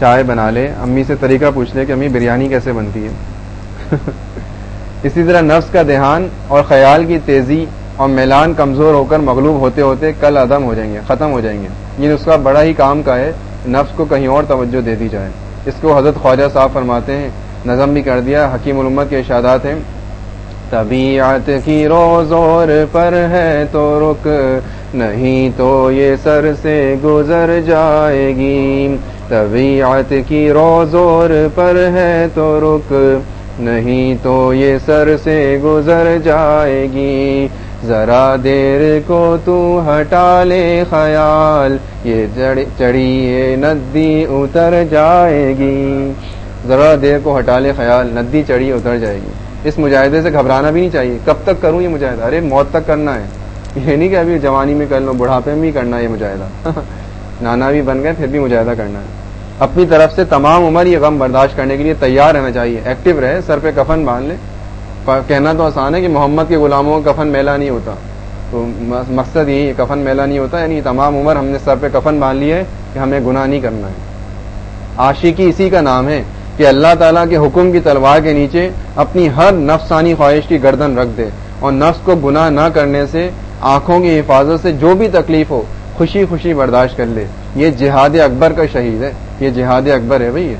چائے بنا لے، امی سے طریقہ پوچھ لے کہ امی بریانی کیسے بنتی ہے۔ اسی طرح نفس کا دھیان اور خیال کی تیزی اور میلان کمزور ہو کر مغلوب ہوتے ہوتے کل عدم ہو جائیں گے، ختم ہو جائیں گے۔ یہ اس کا بڑا ہی کام کا ہے، نفس کو کہیں اور توجہ دے دی جائے۔ اس کو حضرت خواجہ صاحب فرماتے ہیں، نظم بھی کر دیا، حکیم الامت کے اشادات ہیں۔ طبیعت کی روزور پر ہے تو رک، نہیں تو یہ سر سے گزر جائے گی۔ طبیعت کی روزور پر ہے تو رک، نہیں تو یہ سر سے گزر جائے گی۔ ذرا دیر کو تو ہٹا لے خیال، یہ چڑی ندی اتر جائے گی۔ ذرا دیر کو ہٹا لے خیال، ندی، چڑی اتر جائے گی۔ اس مجاہدے سے گھبرانا بھی نہیں چاہیے۔ کب تک کروں یہ مجاہدہ؟ ارے، موت تک کرنا ہے۔ یہ نہیں کہ ابھی جوانی میں کر لو، بڑھاپے میں بھی کرنا ہے یہ مجاہدہ۔ نانا بھی بن گئے، پھر بھی مجاہدہ کرنا ہے۔ اپنی طرف سے تمام عمر یہ غم برداشت کرنے کے لیے تیار رہنا چاہیے۔ ایکٹیو رہے، سر پہ کفن باندھ لے۔ کہنا تو آسان ہے کہ محمد کے غلاموں کا کفن میلا نہیں ہوتا۔ تو مقصد یہی ہے، کفن میلا نہیں ہوتا یعنی تمام عمر ہم نے سر پہ کفن باندھ لی ہے کہ ہمیں گناہ نہیں کرنا ہے۔ عاشقی اسی کا نام ہے کہ اللہ تعالیٰ کے حکم کی تلوار کے نیچے اپنی ہر نفسانی خواہش کی گردن رکھ دے اور نفس کو گناہ نہ کرنے سے آنکھوں کی حفاظت سے جو بھی تکلیف ہو، خوشی خوشی برداشت کر لے۔ یہ جہاد اکبر کا شہید ہے۔ یہ جہاد اکبر ہے بھائی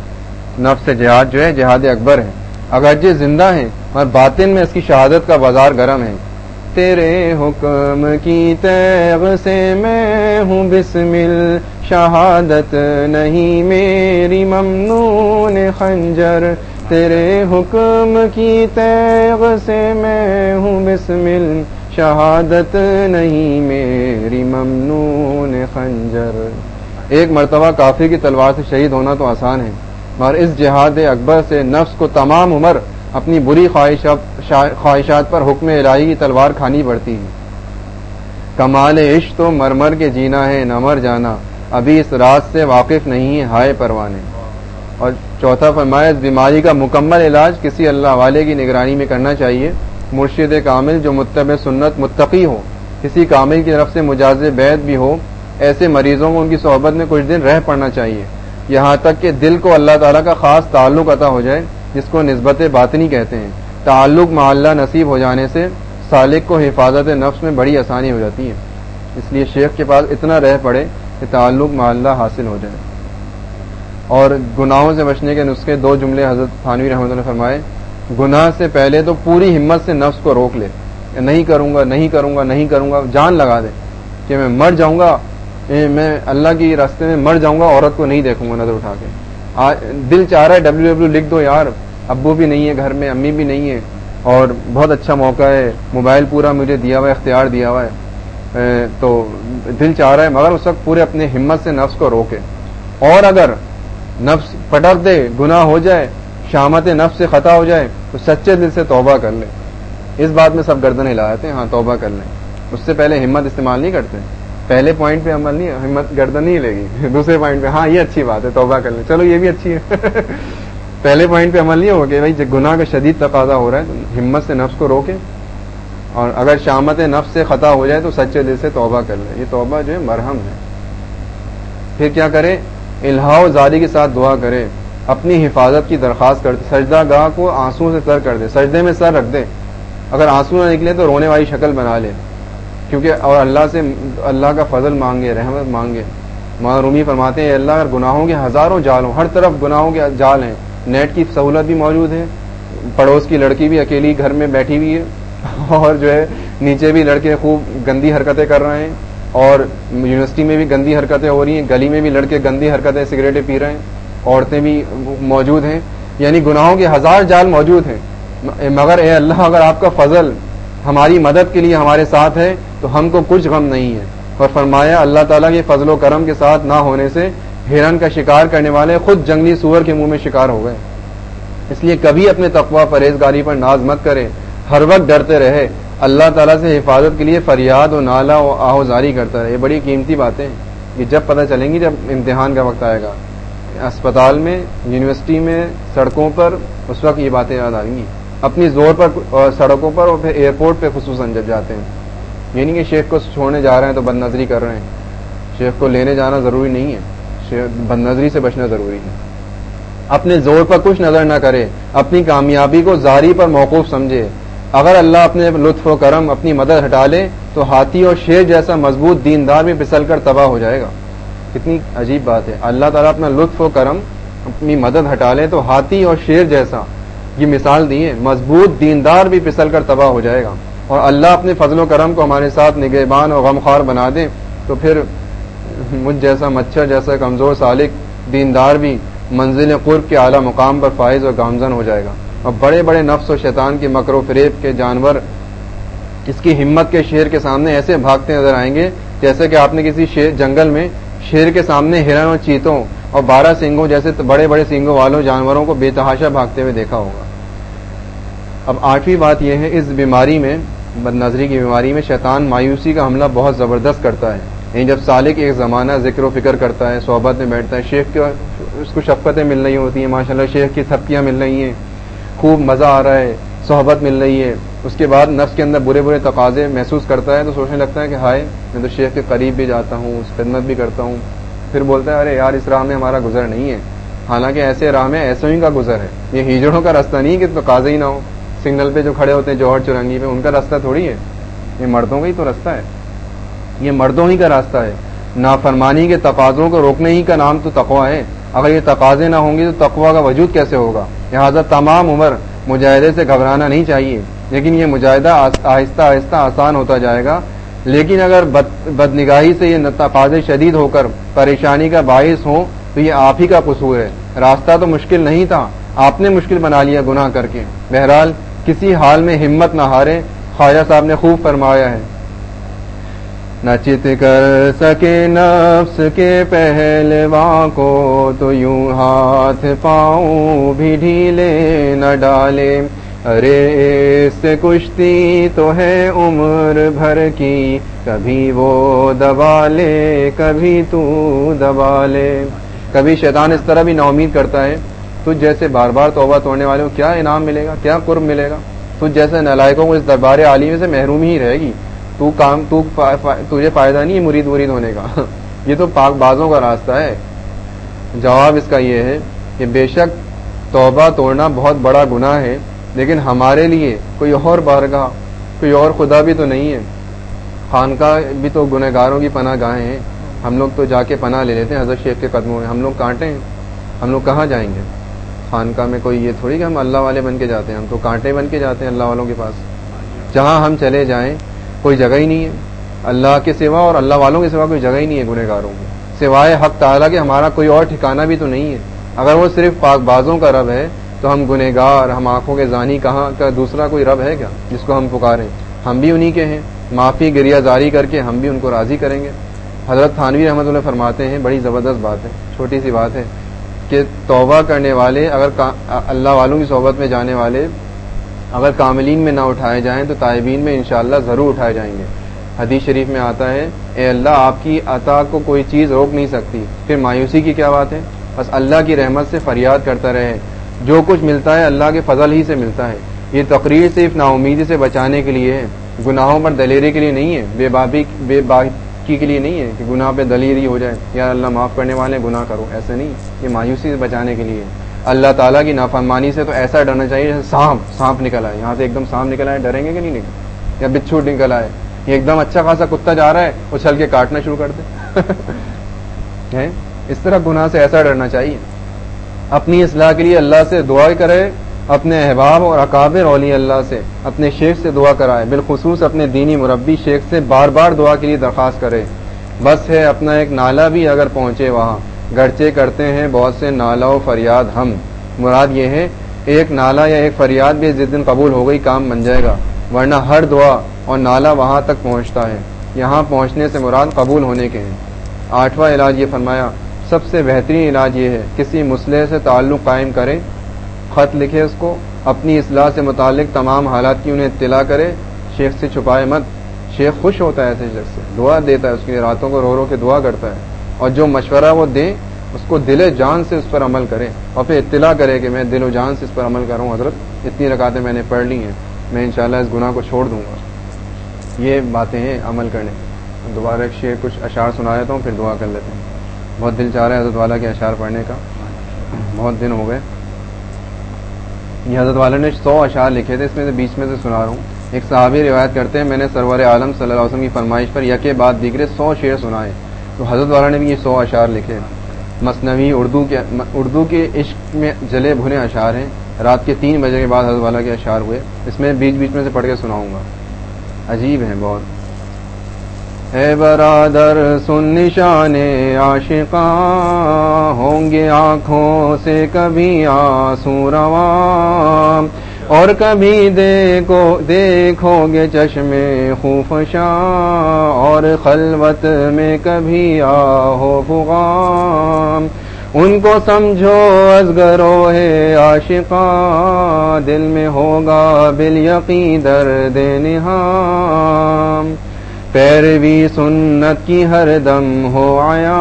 نفس جہاد جو ہے، جہاد اکبر ہے۔ اگرچہ زندہ ہیں اور باطن میں اس کی شہادت کا بازار گرم ہے۔ تیرے حکم کی تیغ سے میں ہوں بسمل شہادت نہیں میری ممنون خنجر۔ تیرے حکم کی تیغ سے میں ہوں بسمل شہادت نہیں میری ممنون خنجر۔ ایک مرتبہ کافی کی تلوار سے شہید ہونا تو آسان ہے، مگر اس جہاد اکبر سے نفس کو تمام عمر اپنی بری خواہشات پر حکم الہی کی تلوار کھانی پڑتی ہے۔ کمال عشق تو مرمر کے جینا ہے، نہ مر جانا۔ ابھی اس راز سے واقف نہیں ہے، ہائے پروانے۔ اور چوتھا فرمایا بیماری کا مکمل علاج کسی اللہ والے کی نگرانی میں کرنا چاہیے۔ مرشد کامل جو متب سنت متقی ہو، کسی کامل کی طرف سے مجاز بیت بھی ہو، ایسے مریضوں کو ان کی صحبت میں کچھ دن رہ پڑنا چاہیے۔ یہاں تک کہ دل کو اللہ تعالیٰ کا خاص تعلق عطا ہو جائے۔ جس کو نسبت باطنی کہتے ہیں۔ تعلق معلّہ نصیب ہو جانے سے سالک کو حفاظت نفس میں بڑی آسانی ہو جاتی ہے۔ اس لیے شیخ کے پاس اتنا رہ پڑے کہ تعلق معلّہ حاصل ہو جائے۔ اور گناہوں سے بچنے کے نسخے دو جملے حضرت تھانوی رحمۃ اللہ فرمائے۔ گناہ سے پہلے تو پوری ہمت سے نفس کو روک لے۔ نہیں کروں گا، نہیں کروں گا، نہیں کروں گا، جان لگا دے کہ میں مر جاؤں گا میں اللہ کی راستے میں مر جاؤں گا، عورت کو نہیں دیکھوں گا نظر اٹھا کے۔ دل چاہ رہا ہے ڈبلو ڈبلو لکھ دو یار، ابو بھی نہیں ہے گھر میں، امی بھی نہیں ہے۔ اور بہت اچھا موقع ہے، موبائل پورا مجھے دیا ہوا ہے، اختیار دیا ہوا ہے۔ تو دل چاہ رہا ہے، مگر اس وقت پورے اپنے ہمت سے نفس کو روکے۔ اور اگر نفس پٹک دے، گناہ ہو جائے، شامت نفس سے خطا ہو جائے، تو سچے دل سے توبہ کر لیں اس بات میں سب گردن ہلاتے ہیں ہاں توبہ کر لیں۔ اس سے پہلے ہمت استعمال نہیں کرتے۔ پہلے پوائنٹ پہ عمل نہیں ہمت گردن نہیں لے گی۔ دوسرے پوائنٹ پہ ہاں یہ اچھی بات ہے، توبہ کر لیں۔ چلو، یہ بھی اچھی ہے۔ پہلے پوائنٹ پہ عمل نہیں ہوگا کہ بھائی گناہ کا شدید تقاضا ہو رہا ہے تو ہمت سے نفس کو روکے اور اگر شامت نفس سے خطا ہو جائے تو سچے دل سے توبہ کر لیں۔ یہ توبہ جو ہے، مرہم ہے۔ پھر کیا کرے الہا زادی کے ساتھ دعا کرے اپنی حفاظت کی درخواست کرتے سجدہ گاہ کو آنسو سے سر کر دے سجدے میں سر رکھ دے اگر آنسو نہ نکلے تو رونے والی شکل بنا لے کیونکہ اور اللہ سے اللہ کا فضل مانگے، رحمت مانگے۔ ماں رومی فرماتے ہیں، اللہ اگر گناہوں کے ہزاروں جال ہوں، ہر طرف گناہوں کے جال ہیں۔ نیٹ کی سہولت بھی موجود ہے، پڑوس کی لڑکی بھی اکیلی گھر میں بیٹھی ہوئی ہے۔ اور جو ہے، نیچے بھی لڑکے خوب گندی حرکتیں کر رہے ہیں۔ اور یونیورسٹی میں بھی گندی حرکتیں ہو رہی ہیں، گلی میں بھی لڑکے گندی حرکتیں، سگریٹیں پی رہے ہیں۔ عورتیں بھی موجود ہیں۔ یعنی گناہوں کے ہزار جال موجود ہیں۔ مگر اے اللہ، اگر آپ کا فضل ہماری مدد کے لیے ہمارے ساتھ ہے، تو ہم کو کچھ غم نہیں ہے۔ اور فرمایا، اللہ تعالیٰ کے فضل و کرم کے ساتھ نہ ہونے سے ہرن کا شکار کرنے والے خود جنگلی سور کے منہ میں شکار ہو گئے۔ اس لیے کبھی اپنے تقوا پرہیزگاری پر ناز مت کرے۔ ہر وقت ڈرتے رہے۔ اللہ تعالیٰ سے حفاظت کے لیے فریاد و نالا و آہوزاری کرتا رہے۔ یہ بڑی قیمتی باتیں کہ جب پتہ چلیں گی جب امتحان کا وقت آئے گا۔ اسپتال میں، یونیورسٹی میں، سڑکوں پر اس وقت یہ باتیں یاد آئیں گی۔ اپنی زور پر سڑکوں پر اور پھر ایئرپورٹ پہ خصوصاً جب جاتے ہیں۔ یعنی کہ شیخ کو چھوڑنے جا رہے ہیں تو بد نظری کر رہے ہیں۔ شیخ کو لینے جانا ضروری نہیں ہے۔ بد نظری سے بچنا ضروری ہے۔ اپنے زور پر کچھ نظر نہ کرے، اپنی کامیابی کو زاری پر موقوف سمجھے۔ اگر اللہ اپنے لطف و کرم، اپنی مدد ہٹا لے، تو ہاتھی اور شیر جیسا مضبوط دیندار بھی پھسل کر تباہ ہو جائے گا۔ کتنی عجیب بات ہے۔ اللہ تعالیٰ اپنا لطف و کرم، اپنی مدد ہٹا لے تو ہاتھی اور شیر جیسا یہ مثال دی ہے مضبوط دیندار بھی پھسل کر تباہ ہو جائے گا۔ اور اللہ اپنے فضل و کرم کو ہمارے ساتھ نگہبان اور غمخوار بنا دے۔ تو پھر مجھ جیسا مچھر جیسا کمزور سالک دیندار بھی منزل قرب کے اعلیٰ مقام پر فائز اور گامزن ہو جائے گا۔ اور بڑے بڑے نفس و شیطان کی مکر و فریب کے جانور اس کی ہمت کے شیر کے سامنے ایسے بھاگتے نظر آئیں گے جیسے کہ آپ نے کسی شیر جنگل میں شیر کے سامنے ہرن اور چیتوں اور بارہ سنگوں جیسے بڑے بڑے سنگوں والوں جانوروں کو بے تحاشا بھاگتے ہوئے دیکھا ہوگا۔ اب آٹھویں بات یہ ہے، اس بیماری میں بد نظری کی بیماری میں شیطان مایوسی کا حملہ بہت زبردست کرتا ہے۔ یعنی جب سالک ایک زمانہ ذکر و فکر کرتا ہے، صحبت میں بیٹھتا ہے، شیخ کے اس کو شفقتیں مل رہی ہوتی ہیں ماشاء اللہ شیخ کی تھپکیاں مل رہی ہیں، خوب مزہ آ رہا ہے، صحبت مل رہی ہے۔ اس کے بعد نفس کے اندر برے برے تقاضے محسوس کرتا ہے تو سوچنے لگتا ہے کہ ہائے، میں تو شیخ کے قریب بھی جاتا ہوں، اس خدمت بھی کرتا ہوں۔ پھر بولتا ہے، ارے یار، اس راہ میں ہمارا گزر نہیں ہے۔ حالانکہ ایسے راہ میں ایسے ہی کا گزر ہے۔ یہ ہیجڑوں کا راستہ نہیں کہ تقاضے ہی نہ ہو۔ سگنل پہ جو کھڑے ہوتے ہیں جوہر چورنگی پہ، ان کا راستہ تھوڑی ہے۔ یہ مردوں کا ہی تو راستہ ہے۔ یہ مردوں ہی کا راستہ ہے۔ نافرمانی کے تقاضوں کو روکنے ہی کا نام تو تقوا ہے۔ اگر یہ تقاضے نہ ہوں گے تو تقوا کا وجود کیسے ہوگا؟ لہٰذا تمام عمر مجاہدے سے گھبرانا نہیں چاہیے۔ لیکن یہ مجاہدہ آہستہ آہستہ آسان ہوتا جائے گا۔ لیکن اگر بد نگاہی سے یہ تقاضے شدید ہو کر پریشانی کا باعث ہو تو یہ آپ ہی کا قصور ہے۔ راستہ تو مشکل نہیں تھا۔ آپ نے مشکل بنا لیا گناہ کر کے۔ بہرحال کسی حال میں ہمت نہ ہارے خواجہ صاحب نے خوب فرمایا ہے۔ نہ چت کر سکے نفس کے پہلواں کو تو یوں ہاتھ پاؤں بھی ڈھیلے نہ ڈالے۔ ارے اس سے کشتی تو ہے عمر بھر کی، کبھی وہ دبا لے، کبھی تو دبا لے۔ کبھی شیطان اس طرح بھی نا امید کرتا ہے، تجھ جیسے بار بار توبہ توڑنے والے کو کیا انعام ملے گا، کیا قرب ملے گا؟ تجھ جیسے نلائکوں کو اس دربار عالمی سے محروم ہی رہے گی۔ تو کام، تو تجھے فائدہ نہیں ہے مرید مرید ہونے کا۔ یہ تو پاک بازوں کا راستہ ہے۔ جواب اس کا یہ ہے کہ بے شک توبہ توڑنا بہت بڑا گناہ ہے۔ لیکن ہمارے لیے کوئی اور بارگاہ، کوئی اور خدا بھی تو نہیں ہے۔ خانقاہ بھی تو گنہ گاروں کی پناہ گاہیں ہیں۔ ہم لوگ تو جا کے پناہ لے لیتے ہیں، حضرت شیخ کے قدموں میں۔ ہم لوگ کانٹے ہیں۔ ہم لوگ کہاں جائیں گے؟ خانقاہ میں کوئی یہ تھوڑی کہ ہم اللہ والے بن کے جاتے ہیں۔ ہم تو کانٹے بن کے جاتے ہیں اللہ والوں کے پاس۔ جہاں ہم چلے جائیں، کوئی جگہ ہی نہیں ہے۔ اللہ کے سوا اور اللہ والوں کے سوا کوئی جگہ ہی نہیں ہے گنہ گاروں کی۔ سوائے حق تعالیٰ کہ ہمارا کوئی اور ٹھکانا بھی تو نہیں ہے۔ اگر وہ صرف پاک بازوں کا رب ہے تو ہم گنہ گار ہم آنکھوں کے زانی کہاں، کا دوسرا کوئی رب ہے کیا جس کو ہم پکاریں؟ ہم بھی انہی کے ہیں۔ معافی گریا جاری کر کے ہم بھی ان کو راضی کریں گے۔ حضرت تھانوی رحمۃ اللہ فرماتے ہیں، بڑی زبردست بات ہے، چھوٹی سی بات ہے کہ توبہ کرنے والے، اگر اللہ والوں کی صحبت میں جانے والے اگر کاملین میں نہ اٹھائے جائیں تو طائبین میں انشاءاللہ ضرور اٹھائے جائیں گے۔ حدیث شریف میں آتا ہے، اے اللہ، آپ کی عطا کو کوئی چیز روک نہیں سکتی۔ پھر مایوسی کی کیا بات ہے؟ بس اللہ کی رحمت سے فریاد کرتا رہے۔ جو کچھ ملتا ہے اللہ کے فضل ہی سے ملتا ہے۔ یہ تقریر صرف نا امیدی سے بچانے کے لیے ہے۔ گناہوں پر دلیری کے لیے نہیں ہے۔ بے بابی بے باقی کے لیے نہیں ہے کہ گناہ پہ دلیری ہو جائے۔ یا اللہ معاف کرنے والے، گناہ کرو۔ ایسے نہیں۔ یہ مایوسی سے بچانے کے لیے اللہ تعالیٰ کی نافرمانی سے تو ایسا ڈرنا چاہیے جیسے سانپ سانپ نکل آئے۔ یہاں سے ایک دم سانپ نکل آئے۔ ڈریں گے کہ نہیں نکل؟ یا بچھو نکل آئے۔ یہ ایک دم اچھا خاصا کتا جا رہا ہے اچھل کے کاٹنا شروع کر دے۔ اس طرح گناہ سے ایسا ڈرنا چاہیے۔ اپنی اصلاح کے لیے اللہ سے دعا کرے، اپنے احباب اور اکابر اولی اللہ سے، اپنے شیخ سے دعا کرائے، بالخصوص اپنے دینی مربی شیخ سے بار بار دعا کے لیے درخواست کرے۔ بس ہے، اپنا ایک نالا بھی اگر پہنچے وہاں۔ گرچے کرتے ہیں بہت سے نالا و فریاد ہم۔ مراد یہ ہے، ایک نالا یا ایک فریاد بھی جس دن قبول ہو گئی، کام بن جائے گا۔ ورنہ ہر دعا اور نالا وہاں تک پہنچتا ہے۔ یہاں پہنچنے سے مراد قبول ہونے کے ہیں۔ آٹھواں علاج یہ فرمایا سب سے بہترین علاج یہ ہے، کسی مسئلے سے تعلق قائم کرے خط لکھے اس کو، اپنی اصلاح سے متعلق تمام حالات کی انہیں اطلاع کرے شیخ سے چھپائے مت۔ شیخ خوش ہوتا ہے ایسے شخص سے، دعا دیتا ہے اس کی راتوں کو رو رو کے دعا کرتا ہے۔ اور جو مشورہ وہ دے اس کو دل جان سے اس پر عمل کرے اور پھر اطلاع کرے کہ میں دل و جان سے اس پر عمل کروں حضرت۔ اتنی رکعتیں میں نے پڑھ لی ہیں۔ میں انشاءاللہ اس گناہ کو چھوڑ دوں گا۔ یہ باتیں ہیں عمل کرنے دوبارہ ایک شعر کچھ اشعار سنا دیتا ہوں، پھر دعا کر لیتے ہیں۔ بہت دل چاہ رہا ہے حضرت والا کے اشعار پڑھنے کا۔ بہت دن ہو گئے۔ یہ حضرت والا نے سو اشعار لکھے تھے، اس میں سے بیچ میں سے سنا رہا ہوں۔ ایک صحابی روایت کرتے ہیں، میں نے سرور عالم صلی اللہ علیہ وسلم کی فرمائش پر یکے بعد دیگرے سو شعر سنائے۔ تو حضرت والا نے بھی یہ سو اشعار لکھے۔ مصنوعی اردو کے اردو کے عشق میں جلے بھنے اشعار ہیں۔ رات کے تین بجے کے بعد حضرت والا کے اشعار ہوئے۔ اس میں بیچ بیچ میں سے پڑھ کے سناؤں گا۔ عجیب ہیں بہت۔ اے برادر، سن نشان عاشقاں، ہوں گے آنکھوں سے کبھی آسو رواں۔ اور کبھی دیکھو دیکھو گے چشم خوفشاں اور خلوت میں کبھی آہو فغام ان کو سمجھو ازگرو ہے عاشقاں، دل میں ہوگا بل یقین درد نہام پیروی سنت کی ہر دم ہو آیا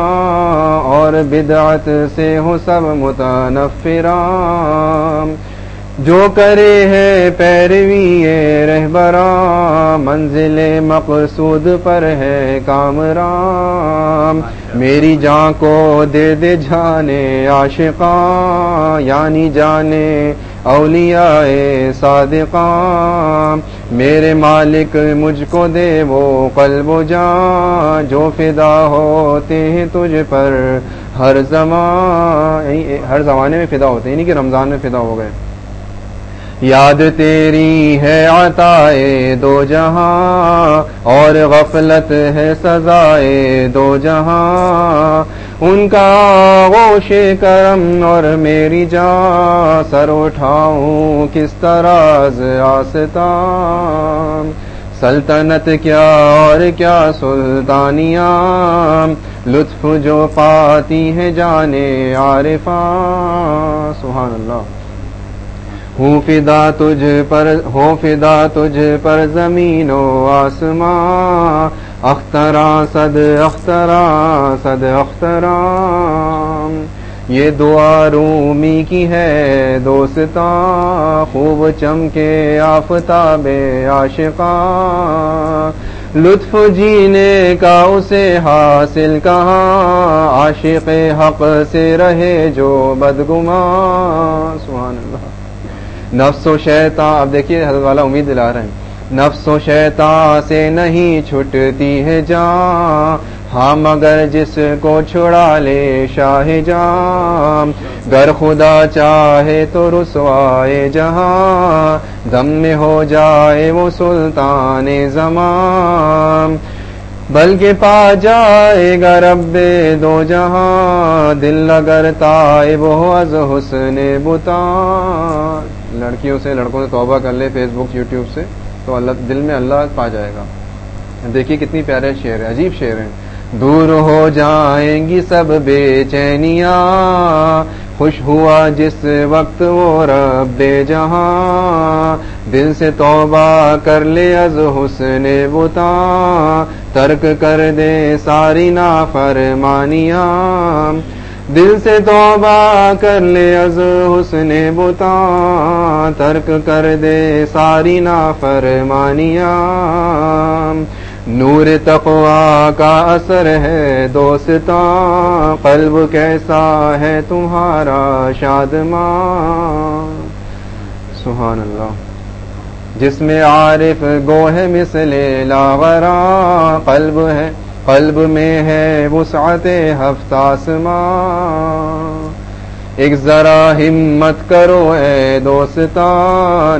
اور بدعت سے ہو سب متنفرام جو کرے ہے پیروی رہبرا منزل مقصود پر ہے کامرام میری جان کو دے دے جانے عاشقاں یعنی جانے اولیاء صادقاں میرے مالک مجھ کو دے وہ قلب و جان جو فدا ہوتے ہیں تجھ پر۔ ہر زمان ہر زمانے میں فدا ہوتے ہیں نہیں کہ رمضان میں فدا ہو گئے۔ یاد تیری ہے عطائے دو جہاں، اور غفلت ہے سزائے دو جہاں۔ ان کا غوش کرم اور میری جان سر اٹھاؤں کس طرح آستان؟ سلطنت کیا اور کیا سلطانیاں؟ لطف جو پاتی ہے جانے عارفاں۔ سبحان اللہ۔ ہوں فدا تجھ پر، ہوں فدا تجھ پر زمین و آسماں۔ اخترا صد اخترا صد اخترا یہ دعا رومی کی ہے دوستا خوب چمکے آفتاب عاشقاں۔ لطف جینے کا اسے حاصل کہاں، عاشق حق سے رہے جو بدگماں۔ سبحان اللہ۔ نفس و شیطان اب دیکھیے، حضرت والا امید دلا رہے ہیں۔ نفس و شیطان سے نہیں چھٹتی ہے جان۔ ہاں مگر جس کو چھڑا لے شاہ جام گر خدا چاہے تو رسوائے جہاں۔ دم میں ہو جائے وہ سلطان زمان۔ بلکہ پا جائے گا رب دو جہاں۔ دل اگر تائے وہ از حسن بتا لڑکیوں سے، لڑکوں سے توبہ کر لے، فیس بک، یوٹیوب سے۔ تو اللہ دل میں اللہ پا جائے گا۔ دیکھیے کتنی پیارے شعر ہیں، عجیب شعر ہیں۔ دور ہو جائیں گی سب بے چینیاں، خوش ہوا جس وقت وہ رب دے جہاں۔ دل سے توبہ کر لے از حسن بتا ترک کر دے ساری نا فرمانیاں دل سے توبہ کر لے از حسن بتا، ترک کر دے ساری نا فرمانیاں نور تقوا کا اثر ہے دوستاں، قلب کیسا ہے تمہارا شاد سبحان اللہ جس میں عارف گو ہے مثل لاورا، قلب ہے قلب میں ہے وسعت ہفتاس ماں ایک ذرا ہمت کرو اے دوستا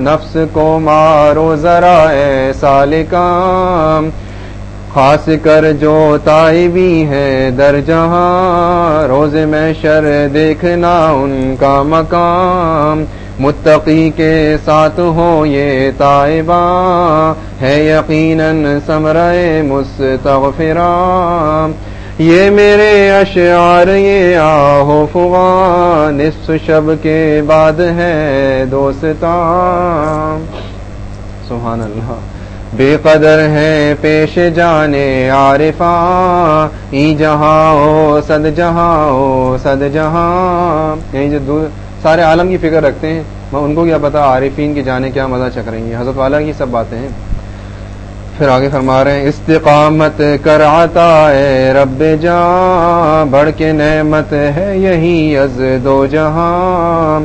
نفس کو مارو ذرا اے سالکام خاص کر جو تائی بھی ہے در جہاں روز میں شر دیکھنا ان کا مقام۔ متقی کے ساتھ ہو یہ تائبہ ہے یقیناً سمرائے مستغفرام یہ میرے اشعار، یہ آہو فغان نصف شب کے بعد ہے دوستان سبحان اللہ۔ بے قدر ہے پیش جانے عارفاں ای جہاں ہو صد جہاں ہو صد جہاں۔ یہی جو سارے عالم کی فکر رکھتے ہیں میں ان کو کیا پتا عارفین کی جانے کیا مزہ چک رہی ہیں۔ حضرت والا کی سب باتیں ہیں۔ پھر آگے فرما رہے ہیں، استقامت کر آتا ہے رب جہاں، بڑھ کے نعمت ہے یہی از دو جہاں۔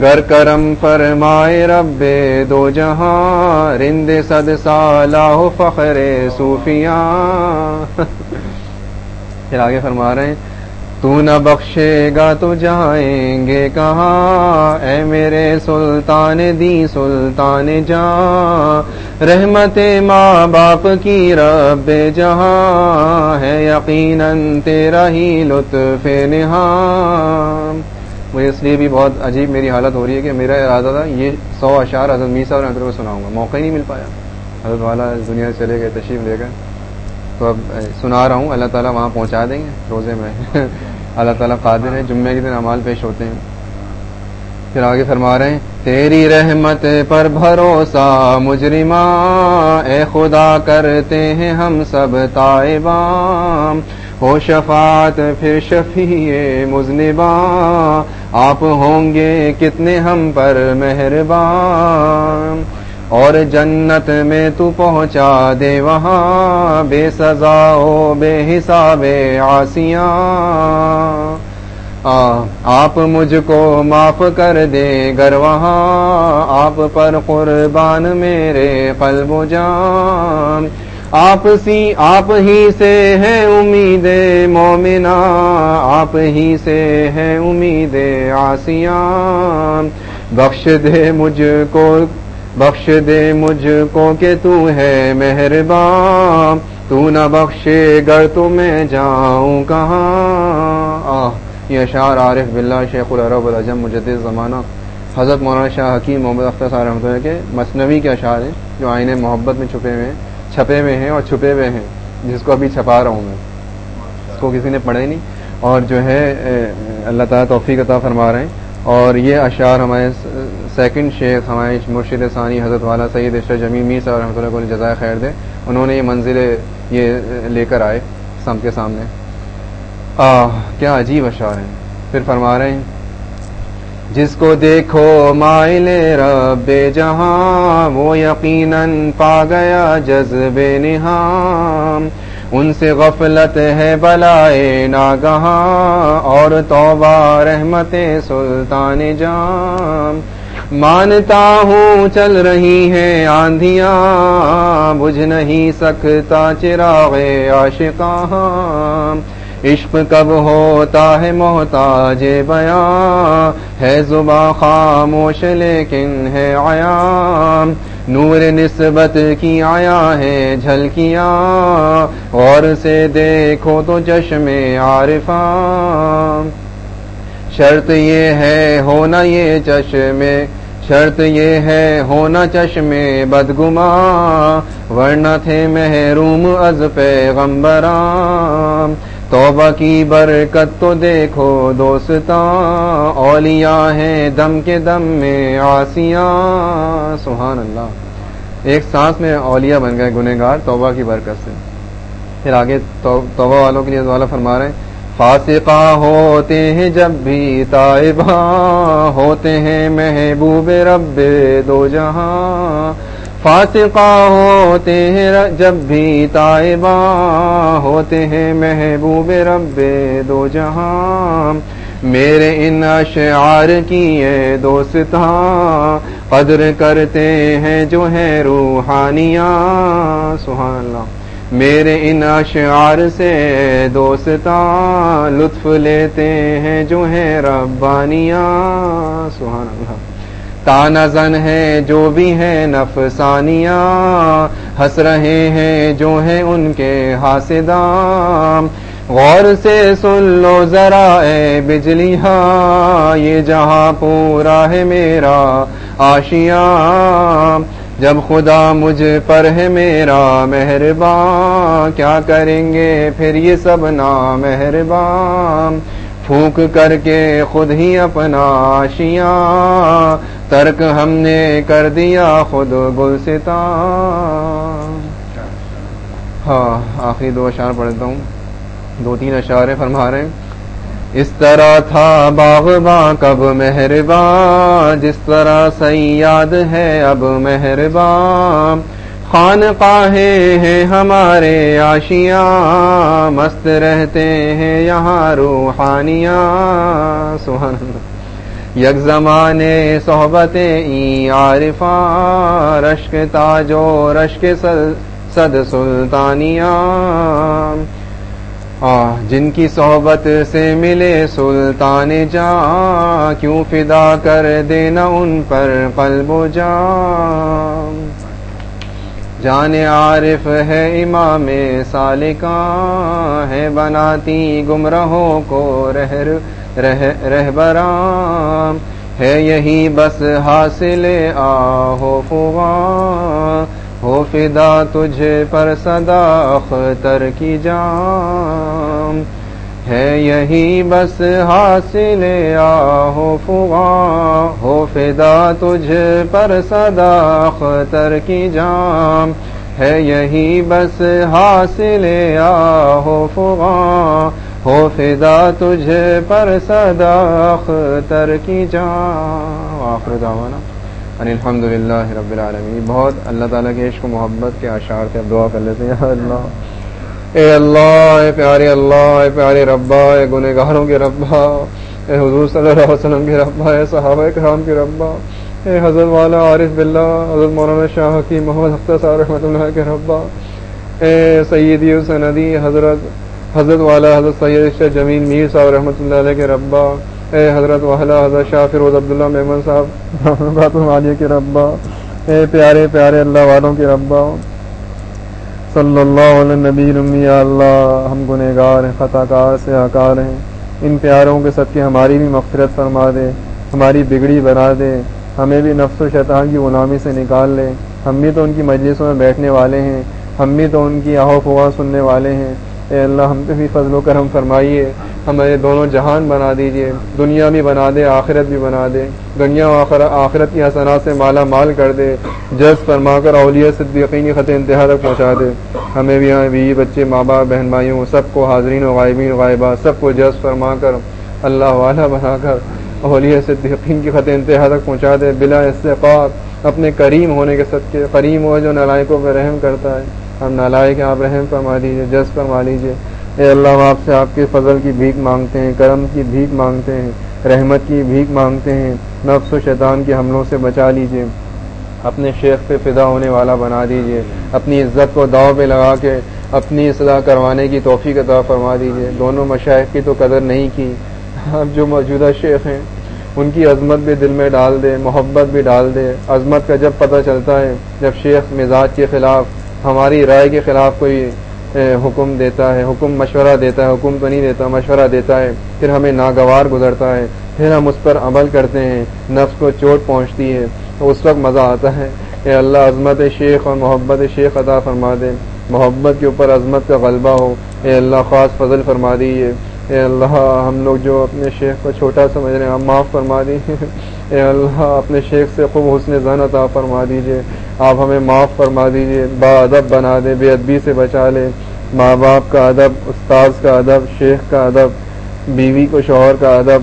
گر کرم فرمائے رب دو جہاں، رند صد سالہ فخر صوفیاں۔ پھر آگے فرما رہے ہیں تو نہ بخشے گا تو جائیں گے کہاں؟ اے میرے سلطان دی سلطان جہاں رحمت ماں باپ کی رب جہاں، ہے یقیناً تیرا ہی لطف نہاں۔ مجھے اس لیے بھی بہت عجیب میری حالت ہو رہی ہے کہ میرا ارادہ تھا، یہ سو اشعار حضرت میسا اور حضرت کو سناؤں گا۔ موقع ہی نہیں مل پایا۔ حضرت والا دنیا سے چلے گئے تشریف لے گئے تو اب سنا رہا ہوں، اللہ تعالیٰ وہاں پہنچا دیں گے۔ روزے میں۔ اللہ تعالیٰ قادر ہے جمعے کے دن امال پیش ہوتے ہیں۔ پھر آگے فرما رہے ہیں، تیری رحمت پر بھروسہ مجرمہ، اے خدا کرتے ہیں ہم سب تائبام ہو شفاعت، پھر شفیع مزنباں آپ ہوں گے کتنے ہم پر مہربان۔ اور جنت میں تو پہنچا دے وہاں، بے سزا ہو بے حساب آسیاں آپ مجھ کو معاف کر دے گر وہاں، آپ پر قربان میرے قلب و جان۔ آپ سی، آپ ہی سے ہے امید مومنا آپ ہی سے ہے امید آسیاں بخش دے مجھ کو بخش دے مجھ کو کہ تو ہے مہربان، تو نہ بخشے گر تو میں جاؤں کہاں؟ یہ اشعار عارف باللہ شیخ العرب العجم مجدد زمانہ، حضرت مولانا شاہ حکیم محمد اختر صاحب رحمۃ اللہ کے مصنوعی کے اشعار ہیں، جو آئین محبت میں چھپے ہوئے ہیں، چھپے ہوئے ہیں اور چھپے ہوئے ہیں، جس کو ابھی چھپا رہا ہوں میں۔ اس کو کسی نے پڑھے نہیں۔ اور جو ہے اللہ تعالیٰ توفیق عطا فرما رہے ہیں۔ اور یہ اشعار ہمارے سیکنڈ شیخ، ہمارے مرشد ثانی حضرت والا سید عشر جمی میر صاحب رحمۃ اللہ کو جزائے خیر دے، انہوں نے یہ منزل یہ لے کر آئے سم کے سامنے۔ آ، کیا عجیب اشعار ہیں۔ پھر فرما رہے ہیں، جس کو دیکھو مائل رب جہاں، وہ یقیناً پا گیا جذب نہام۔ ان سے غفلت ہے بلائے ناگہاں اور توبہ رحمت سلطان جام مانتا ہوں چل رہی ہیں آندھیاں، بجھ نہیں سکتا چراغ عاشقاں۔ عشق کب ہوتا ہے محتاج بیاں، ہے زباں خاموش لیکن ہے عیام نور نسبت کی آیا ہے، جھلکیاں۔ اور سے دیکھو تو چشم عارفاں شرط یہ ہے، ہونا یہ چشم۔ شرط یہ ہے، ہونا چشم بدگما ورنہ تھے محروم از پیغمبرام توبہ کی برکت تو دیکھو دوستاں، اولیاء ہیں دم کے دم میں آسیاں سبحان اللہ۔ ایک سانس میں اولیاء بن گئے گنہگار، توبہ کی برکت سے۔ پھر آگے توبہ والوں کے لیے والا فرما رہے ہیں۔ فاسقہ ہوتے ہیں جب بھی طائبہ، ہوتے ہیں محبوب رب دو جہاں۔ فاسقہ ہوتے ہیں جب بھی طائبہ ہوتے ہیں، محبوب رب دو جہاں۔ میرے ان اشعار کی دوستاں قدر کرتے ہیں جو ہے روحانیاں۔ سبحان اللہ۔ میرے ان اشعار سے دوستاں لطف لیتے ہیں جو ہیں ربانیاں۔ سبحان اللہ۔ تانا زن ہے جو بھی ہے نفسانیاں، ہنس رہے ہیں جو ہیں ان کے حاسدام غور سے سن لو ذرا اے بجلی ہاں یہ جہاں پورا ہے میرا آشیاں۔ جب خدا مجھ پر ہے میرا مہربان، کیا کریں گے پھر یہ سب نا مہربان پھونک کر کے خود ہی اپنا آشیاں ترک ہم نے کر دیا خود گلستا ہاں آخری دو اشار پڑھتا ہوں۔ دو تین اشارے فرما رہے ہیں۔ اس طرح تھا باغباں، کب مہربان جس طرح سیاد ہے، اب مہربان خان ہیں ہمارے آشیاں مست رہتے ہیں یہاں روحانیاں سہن یک زمانے صحبت ای عارفاں، رشک تاجو رشک صد سلطانیاں۔ جن کی صحبت سے ملے سلطان جا کیوں فدا کر دینا ان پر قلب و جان؟ جان عارف ہے امام سالکاں ہے بناتی گمراہوں کو رہبرام ہے یہی بس حاصل آہو فوان ہو فدا تجھے پر صدا اختر کی جام ہے یہی بس حاصل آہو فغا، ہو فدا تجھ پر صدا اختر کی جام۔ ہے یہی بس حاصل آہو فغا، ہو فدا تجھ پر صدا اختر کی جام۔ آخر دعوانا الحمد للہ رب العالمین۔ بہت اللہ تعالیٰ کے عشق و محبت کے اشعار سے اب دعا کر لیتے ہیں اللہ۔ اے اللہ، اے پیارے اللہ، اے پیارے ربا اے گنہ گاروں کے ربا اے حضور صلی اللہ علیہ وسلم کے ربا اے صحابہ کرام کے ربا اے حضرت والا عارف بلّہ حضرت مولانا شاہ حکیم محمد اختر صاحب رحمۃ اللہ کے ربا اے سیدی السندی، حضرت حضرت والا، حضرت سید شاہ جمیل میر صاحب رحمۃ اللہ علیہ کے ربا اے حضرت والا، حضرت شاہ فیروز عبداللہ محمد صاحب عالیہ کے ربا اے پیارے پیارے اللہ والوں کے ربا صلی اللہ علیہ نبی رمی اللہ، ہم گنہ گار ہیں خطا کار سے آکار ہیں۔ ان پیاروں کے سب ہماری بھی مغفرت فرما دے، ہماری بگڑی بنا دے۔ ہمیں بھی نفس و شیطان کی غلامی سے نکال لے۔ ہم بھی تو ان کی مجلسوں میں بیٹھنے والے ہیں۔ ہم بھی تو ان کی آہو فوا سننے والے ہیں۔ اے اللہ، ہم پہ بھی فضل و کرم فرمائیے۔ ہمارے دونوں جہان بنا دیجیے، دنیا بھی بنا دے، آخرت بھی بنا دے۔ دنیا و آخرت کی حسنات سے مالا مال کر دے۔ جس فرما کر اولیاء صدیقین کی خط انتہا تک پہنچا دے۔ ہمیں بھی یہاں بھی بچے، ماں باپ، بہن بھائیوں، سب کو حاضرین و غائبین غائبہ، سب کو جس فرما کر اللہ والا بنا کر اولیاء صدیقین کی خط انتہا تک پہنچا دے۔ بلا استفاق اپنے کریم ہونے کے صدقے، کریم ہو جو نالائکوں پہ رحم کرتا ہے۔ ہم نالائق آپ رحم فرما دیجیے جس فرما لیجیے اے اللہ آپ سے آپ کے فضل کی بھیک مانگتے ہیں، کرم کی بھیک مانگتے ہیں، رحمت کی بھیک مانگتے ہیں۔ نفس و شیطان کے حملوں سے بچا لیجیے۔ اپنے شیخ پہ فدا ہونے والا بنا دیجیے۔ اپنی عزت کو داؤ پہ لگا کے اپنی اصلاح کروانے کی توفیق عطا فرما دیجیے۔ دونوں مشائق کی تو قدر نہیں کی۔ اب جو موجودہ شیخ ہیں، ان کی عظمت بھی دل میں ڈال دے، محبت بھی ڈال دے۔ عظمت کا جب پتہ چلتا ہے، جب شیخ مزاج کے خلاف، ہماری رائے کے خلاف کوئی حکم دیتا ہے، حکم مشورہ دیتا ہے، حکم تو نہیں دیتا، مشورہ دیتا ہے، پھر ہمیں ناگوار گزرتا ہے، پھر ہم اس پر عمل کرتے ہیں، نفس کو چوٹ پہنچتی ہے تو اس وقت مزہ آتا ہے۔ اے اللہ، عظمت شیخ اور محبت شیخ عطا فرما دے، محبت کے اوپر عظمت کا غلبہ ہو۔ اے اللہ، خاص فضل فرما دیجیے۔ اے اللہ، ہم لوگ جو اپنے شیخ کو چھوٹا سمجھ رہے ہیں، آپ معاف فرما دیجیے اے اللہ، اپنے شیخ سے خوب حسن زن عطا فرما دیجیے آپ ہمیں معاف فرما دیجیے با ادب بنا دیں، بے ادبی سے بچا لیں۔ ماں باپ کا ادب، استاذ کا ادب، شیخ کا ادب، بیوی کو شوہر کا ادب،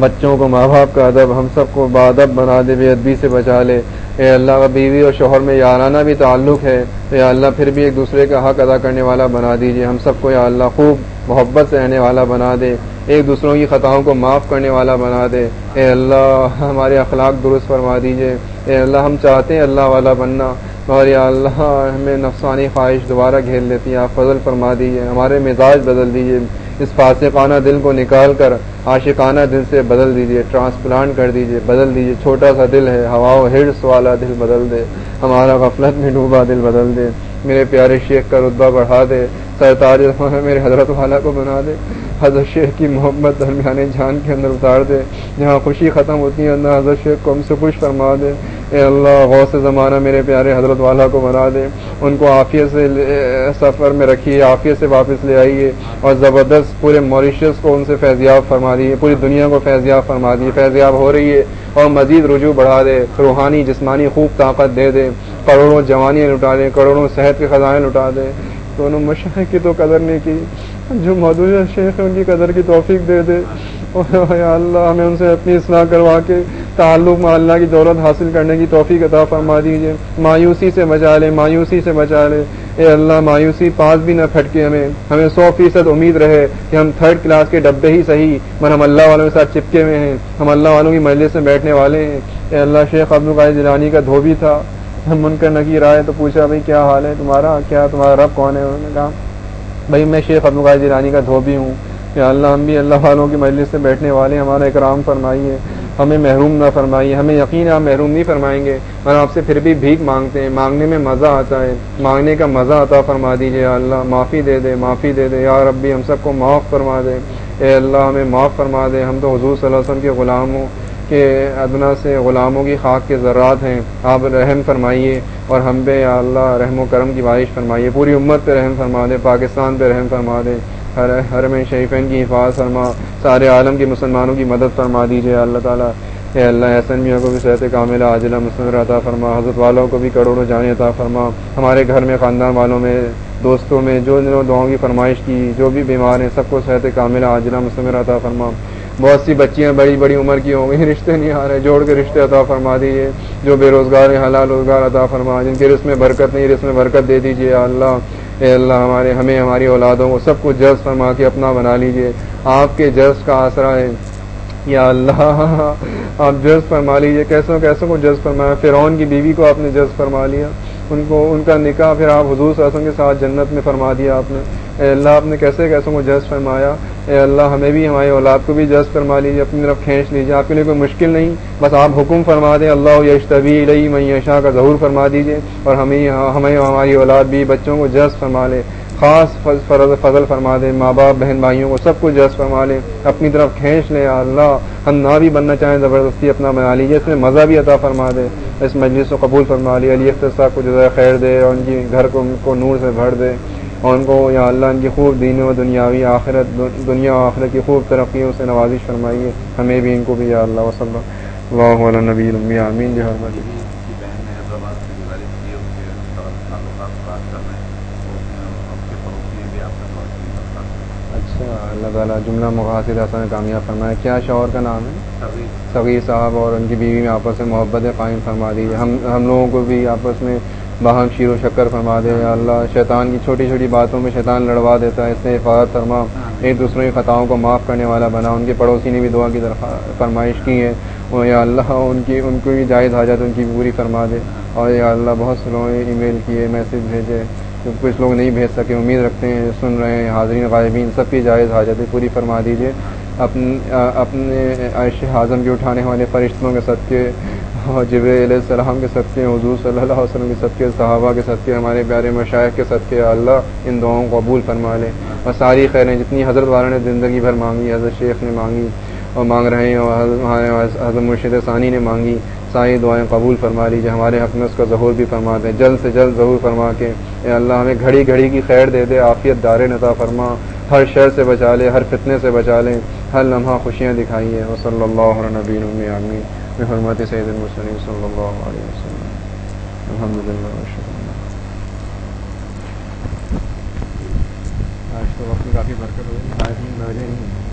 بچوں کو ماں باپ کا ادب، ہم سب کو بادب بنا دے بے ادبی سے بچا لے اے اللہ کا بیوی اور شوہر میں یارانہ بھی تعلق ہے اے اللہ پھر بھی ایک دوسرے کا حق ادا کرنے والا بنا دیجیے ہم سب کو یا اللہ خوب محبت سے رہنے والا بنا دے۔ ایک دوسروں کی خطاؤں کو معاف کرنے والا بنا دے۔ اے اللہ ہمارے اخلاق درست فرما دیجیے اے اللہ ہم چاہتے ہیں اللہ والا بننا اور یا اللہ ہمیں نفسانی خواہش دوبارہ گھیر لیتی ہے آپ فضل فرما دیجیے ہمارے مزاج بدل دیجیے اس فاسقانہ دل کو نکال کر عاشقانہ دل سے بدل دیجیے ٹرانسپلانٹ کر دیجیے بدل دیجیے چھوٹا سا دل ہے، ہوا و ہرس والا دل بدل دے۔ ہمارا غفلت میں ڈوبا دل بدل دے۔ میرے پیارے شیخ کا رتبہ بڑھا دے۔ سرتاج میرے حضرت والا کو بنا دے۔ حضرت شیخ کی محبت درمیان جان کے اندر اتار دے۔ جہاں خوشی ختم ہوتی ہے اللہ حضرت شیخ کو ہم سے خوش فرما دے۔ اے اللہ، غوث زمانہ میرے پیارے حضرت والا کو بنا دے۔ ان کو عافیت سے سفر میں رکھیے، عافیت سے واپس لے آئیے۔ اور زبردست پورے موریشس کو ان سے فیضیاب فرما دیے، پوری دنیا کو فیضیاب فرما دیے۔ فیضیاب ہو رہی ہے اور مزید رجوع بڑھا دے، روحانی جسمانی خوب طاقت دے دے۔ کروڑوں جوانیاں لٹا دے، کروڑوں صحت کے خزانے لٹا دونوں مشاہد کی تو قدر نہیں کی۔ جو مدوجہ شیخ ان کی قدر کی توفیق دے دے۔ یا اللہ ہمیں ان سے اپنی اصلاح کروا کے تعلق اللہ کی دولت حاصل کرنے کی توفیق عطا فرما دیجیے مایوسی سے بچا لے، مایوسی سے بچا لے۔ اے اللہ، مایوسی پاس بھی نہ پھٹکے ہمیں۔ ہمیں سو فیصد امید رہے کہ ہم تھرڈ کلاس کے ڈبے ہی صحیح، مگر ہم اللہ والوں کے ساتھ چپکے ہوئے ہیں۔ ہم اللہ والوں کی مجلس میں بیٹھنے والے ہیں۔ اے اللہ، شیخ عبد القاعد جیلانی کا دھوبی تھا۔ ہم من کر نکی تو پوچھا بھائی کیا حال ہے تمہارا؟ کیا تمہارا رب کون ہے؟ انہوں نے کہا بھائی میں شیخ عبد القاعد جیلانی کا دھوبی ہوں۔ کہ اللہ، ہم بھی اللہ والوں کی مجلس سے بیٹھنے والے ہمارا اکرام فرمائیے۔ ہمیں محروم نہ فرمائیے، ہمیں یقین آپ محروم نہیں فرمائیں گے۔ اور آپ سے پھر بھی بھیک مانگتے ہیں، مانگنے میں مزہ آتا ہے۔ مانگنے کا مزہ آتا فرما دیجیے اللہ، معافی دے دے، معافی دے دے۔ یا ربی، ہم سب کو معاف فرما دے۔ اے اللہ، ہمیں معاف فرما دے۔ ہم تو حضور صلی اللہ علیہ وسلم کے غلام ہوں۔ کہ ادنا سے غلاموں کی خاک کے ذرات ہیں۔ آپ رحم فرمائیے اور ہم پہ یا اللہ رحم و کرم کی بارش فرمائیے۔ پوری امت پہ رحم فرما دے، پاکستان پہ رحم فرما دے۔ ہر ہر میں شریفین کی حفاظ فرما، سارے عالم کے مسلمانوں کی مدد فرما دیجیے اللہ تعالیٰ، اے اللہ احسن میاں کو بھی صحت کامل عاجلہ مسلم عطا فرما۔ حضرت والوں کو بھی کروڑوں جانے عطا فرما۔ ہمارے گھر میں، خاندان والوں میں، دوستوں میں، جو جنہوں دعاؤں کی فرمائش کی، جو بھی بیمار ہیں، سب کو صحت کامل عاجلہ مسلم عطا فرما۔ بہت سی بچیاں بڑی بڑی عمر کی ہوں گی، رشتے نہیں آ رہے، جوڑ کے رشتے عطا فرما دیجیے جو بے روزگار ہیں، حلال روزگار عطا فرما جن کے رسم میں برکت نہیں رسم میں برکت دے دیجیے اللہ، اے اللہ ہمارے، ہمیں، ہماری اولادوں کو سب کو جذب فرما کے اپنا بنا لیجیے آپ کے جذب کا آسرا ہے۔ یا اللہ، آپ جذب فرما لیجیے کیسوں کیسوں کو جذب فرمایا؟ فرعون کی بیوی کو آپ نے جذب فرما لیا، ان کو، ان کا نکاح پھر آپ حضور صلی اللہ علیہ وسلم کے ساتھ جنت میں فرما دیا آپ نے۔ اے اللہ، آپ نے کیسے کیسوں کو جذب فرمایا؟ اے اللہ، ہمیں بھی، ہماری اولاد کو بھی جذب فرما لیجیے اپنی طرف کھینچ لیجیے آپ کے لیے کوئی مشکل نہیں، بس آپ حکم فرما دیں، اللہ یشتبی علیہ میں شاہ کا ظہور فرما دیجیے اور ہمیں ہمیں ہماری اولاد بھی، بچوں کو جذب فرما لے، خاص فضل فرما دے، ماں باپ، بہن بھائیوں کو سب کو جذب فرما لے، اپنی طرف کھینچ لے اللہ، ہم نہ بھی بننا چاہیں، زبردستی اپنا بنا لیجیے اس میں مزہ بھی عطا فرما دے، اس مجلس کو قبول فرما لی علی اختر صاحب کو جزائے خیر دے، اور ان کی گھر کو، ان کو نور سے بھر دے۔ اور ان کو یا اللہ ان کی خوب دین و دنیاوی آخرت دنیا و آخرت کی خوب ترقیوں سے نوازش فرمائیے۔ ہمیں بھی ان کو بھی یا اللہ وسلم اللہ علیہ نبی امین جہاں اچھا اللہ تعالیٰ جملہ مقاصد حسن کامیاب فرمایا کیا شوہر کا نام ہے؟ صغیر صاحب اور ان کی بیوی میں آپس میں محبت قائم فرما دی۔ ہم ہم لوگوں کو بھی آپس میں باہم شیر و شکر فرما دے۔ یا اللہ شیطان کی چھوٹی چھوٹی باتوں میں شیطان لڑوا دیتا ہے اس سے حفاظت فرما۔ ایک دوسروں کی خطاؤں کو معاف کرنے والا بنا۔ ان کے پڑوسی نے بھی دعا کی درخواست فرمائش کی ہے۔ یا اللہ ان کی ان کو بھی جائز حاجت ان کی پوری فرما دے۔ اور یا اللہ بہت سے لوگوں نے ای میل کیے میسج بھیجے۔ کچھ لوگ نہیں بھیج سکے امید رکھتے ہیں سن رہے ہیں حاضرین غائبین سب کی جائز حاجتیں پوری فرما دیجیے اپنے عائش اعظم کے اٹھانے والے فرشتوں کے صدقے اور جب علیہ السلام کے صدقے، حضور صلی اللہ علیہ وسلم کے صدقے، صحابہ کے صدقے، ہمارے پیارے مشائق کے صدقے اللہ ان دعاؤں کو قبول فرما لے۔ اور ساری خیریں جتنی حضرت والوں نے زندگی بھر مانگی، حضرت شیخ نے مانگی، اور مانگ رہے ہیں، اور حضرت مرشد ثانی نے مانگی، ساری دعائیں قبول فرما لیجیے ہمارے حق میں اس کا ظہور بھی فرما دیں جلد سے جلد ظہور فرما کے، اے اللہ ہمیں گھڑی گھڑی کی خیر دے دے، عافیت دار نتا فرما، ہر شر سے بچا لے، ہر فتنے سے بچا لیں ہر لمحہ خوشیاں دکھائیے۔ وہ صلی اللہ علیہ نبی عالمی حرمت سید المسلم صلی اللہ علیہ وسلم۔ الحمد للہ آج تو وقت میں کافی برکت ہوئی۔ آج میں نہیں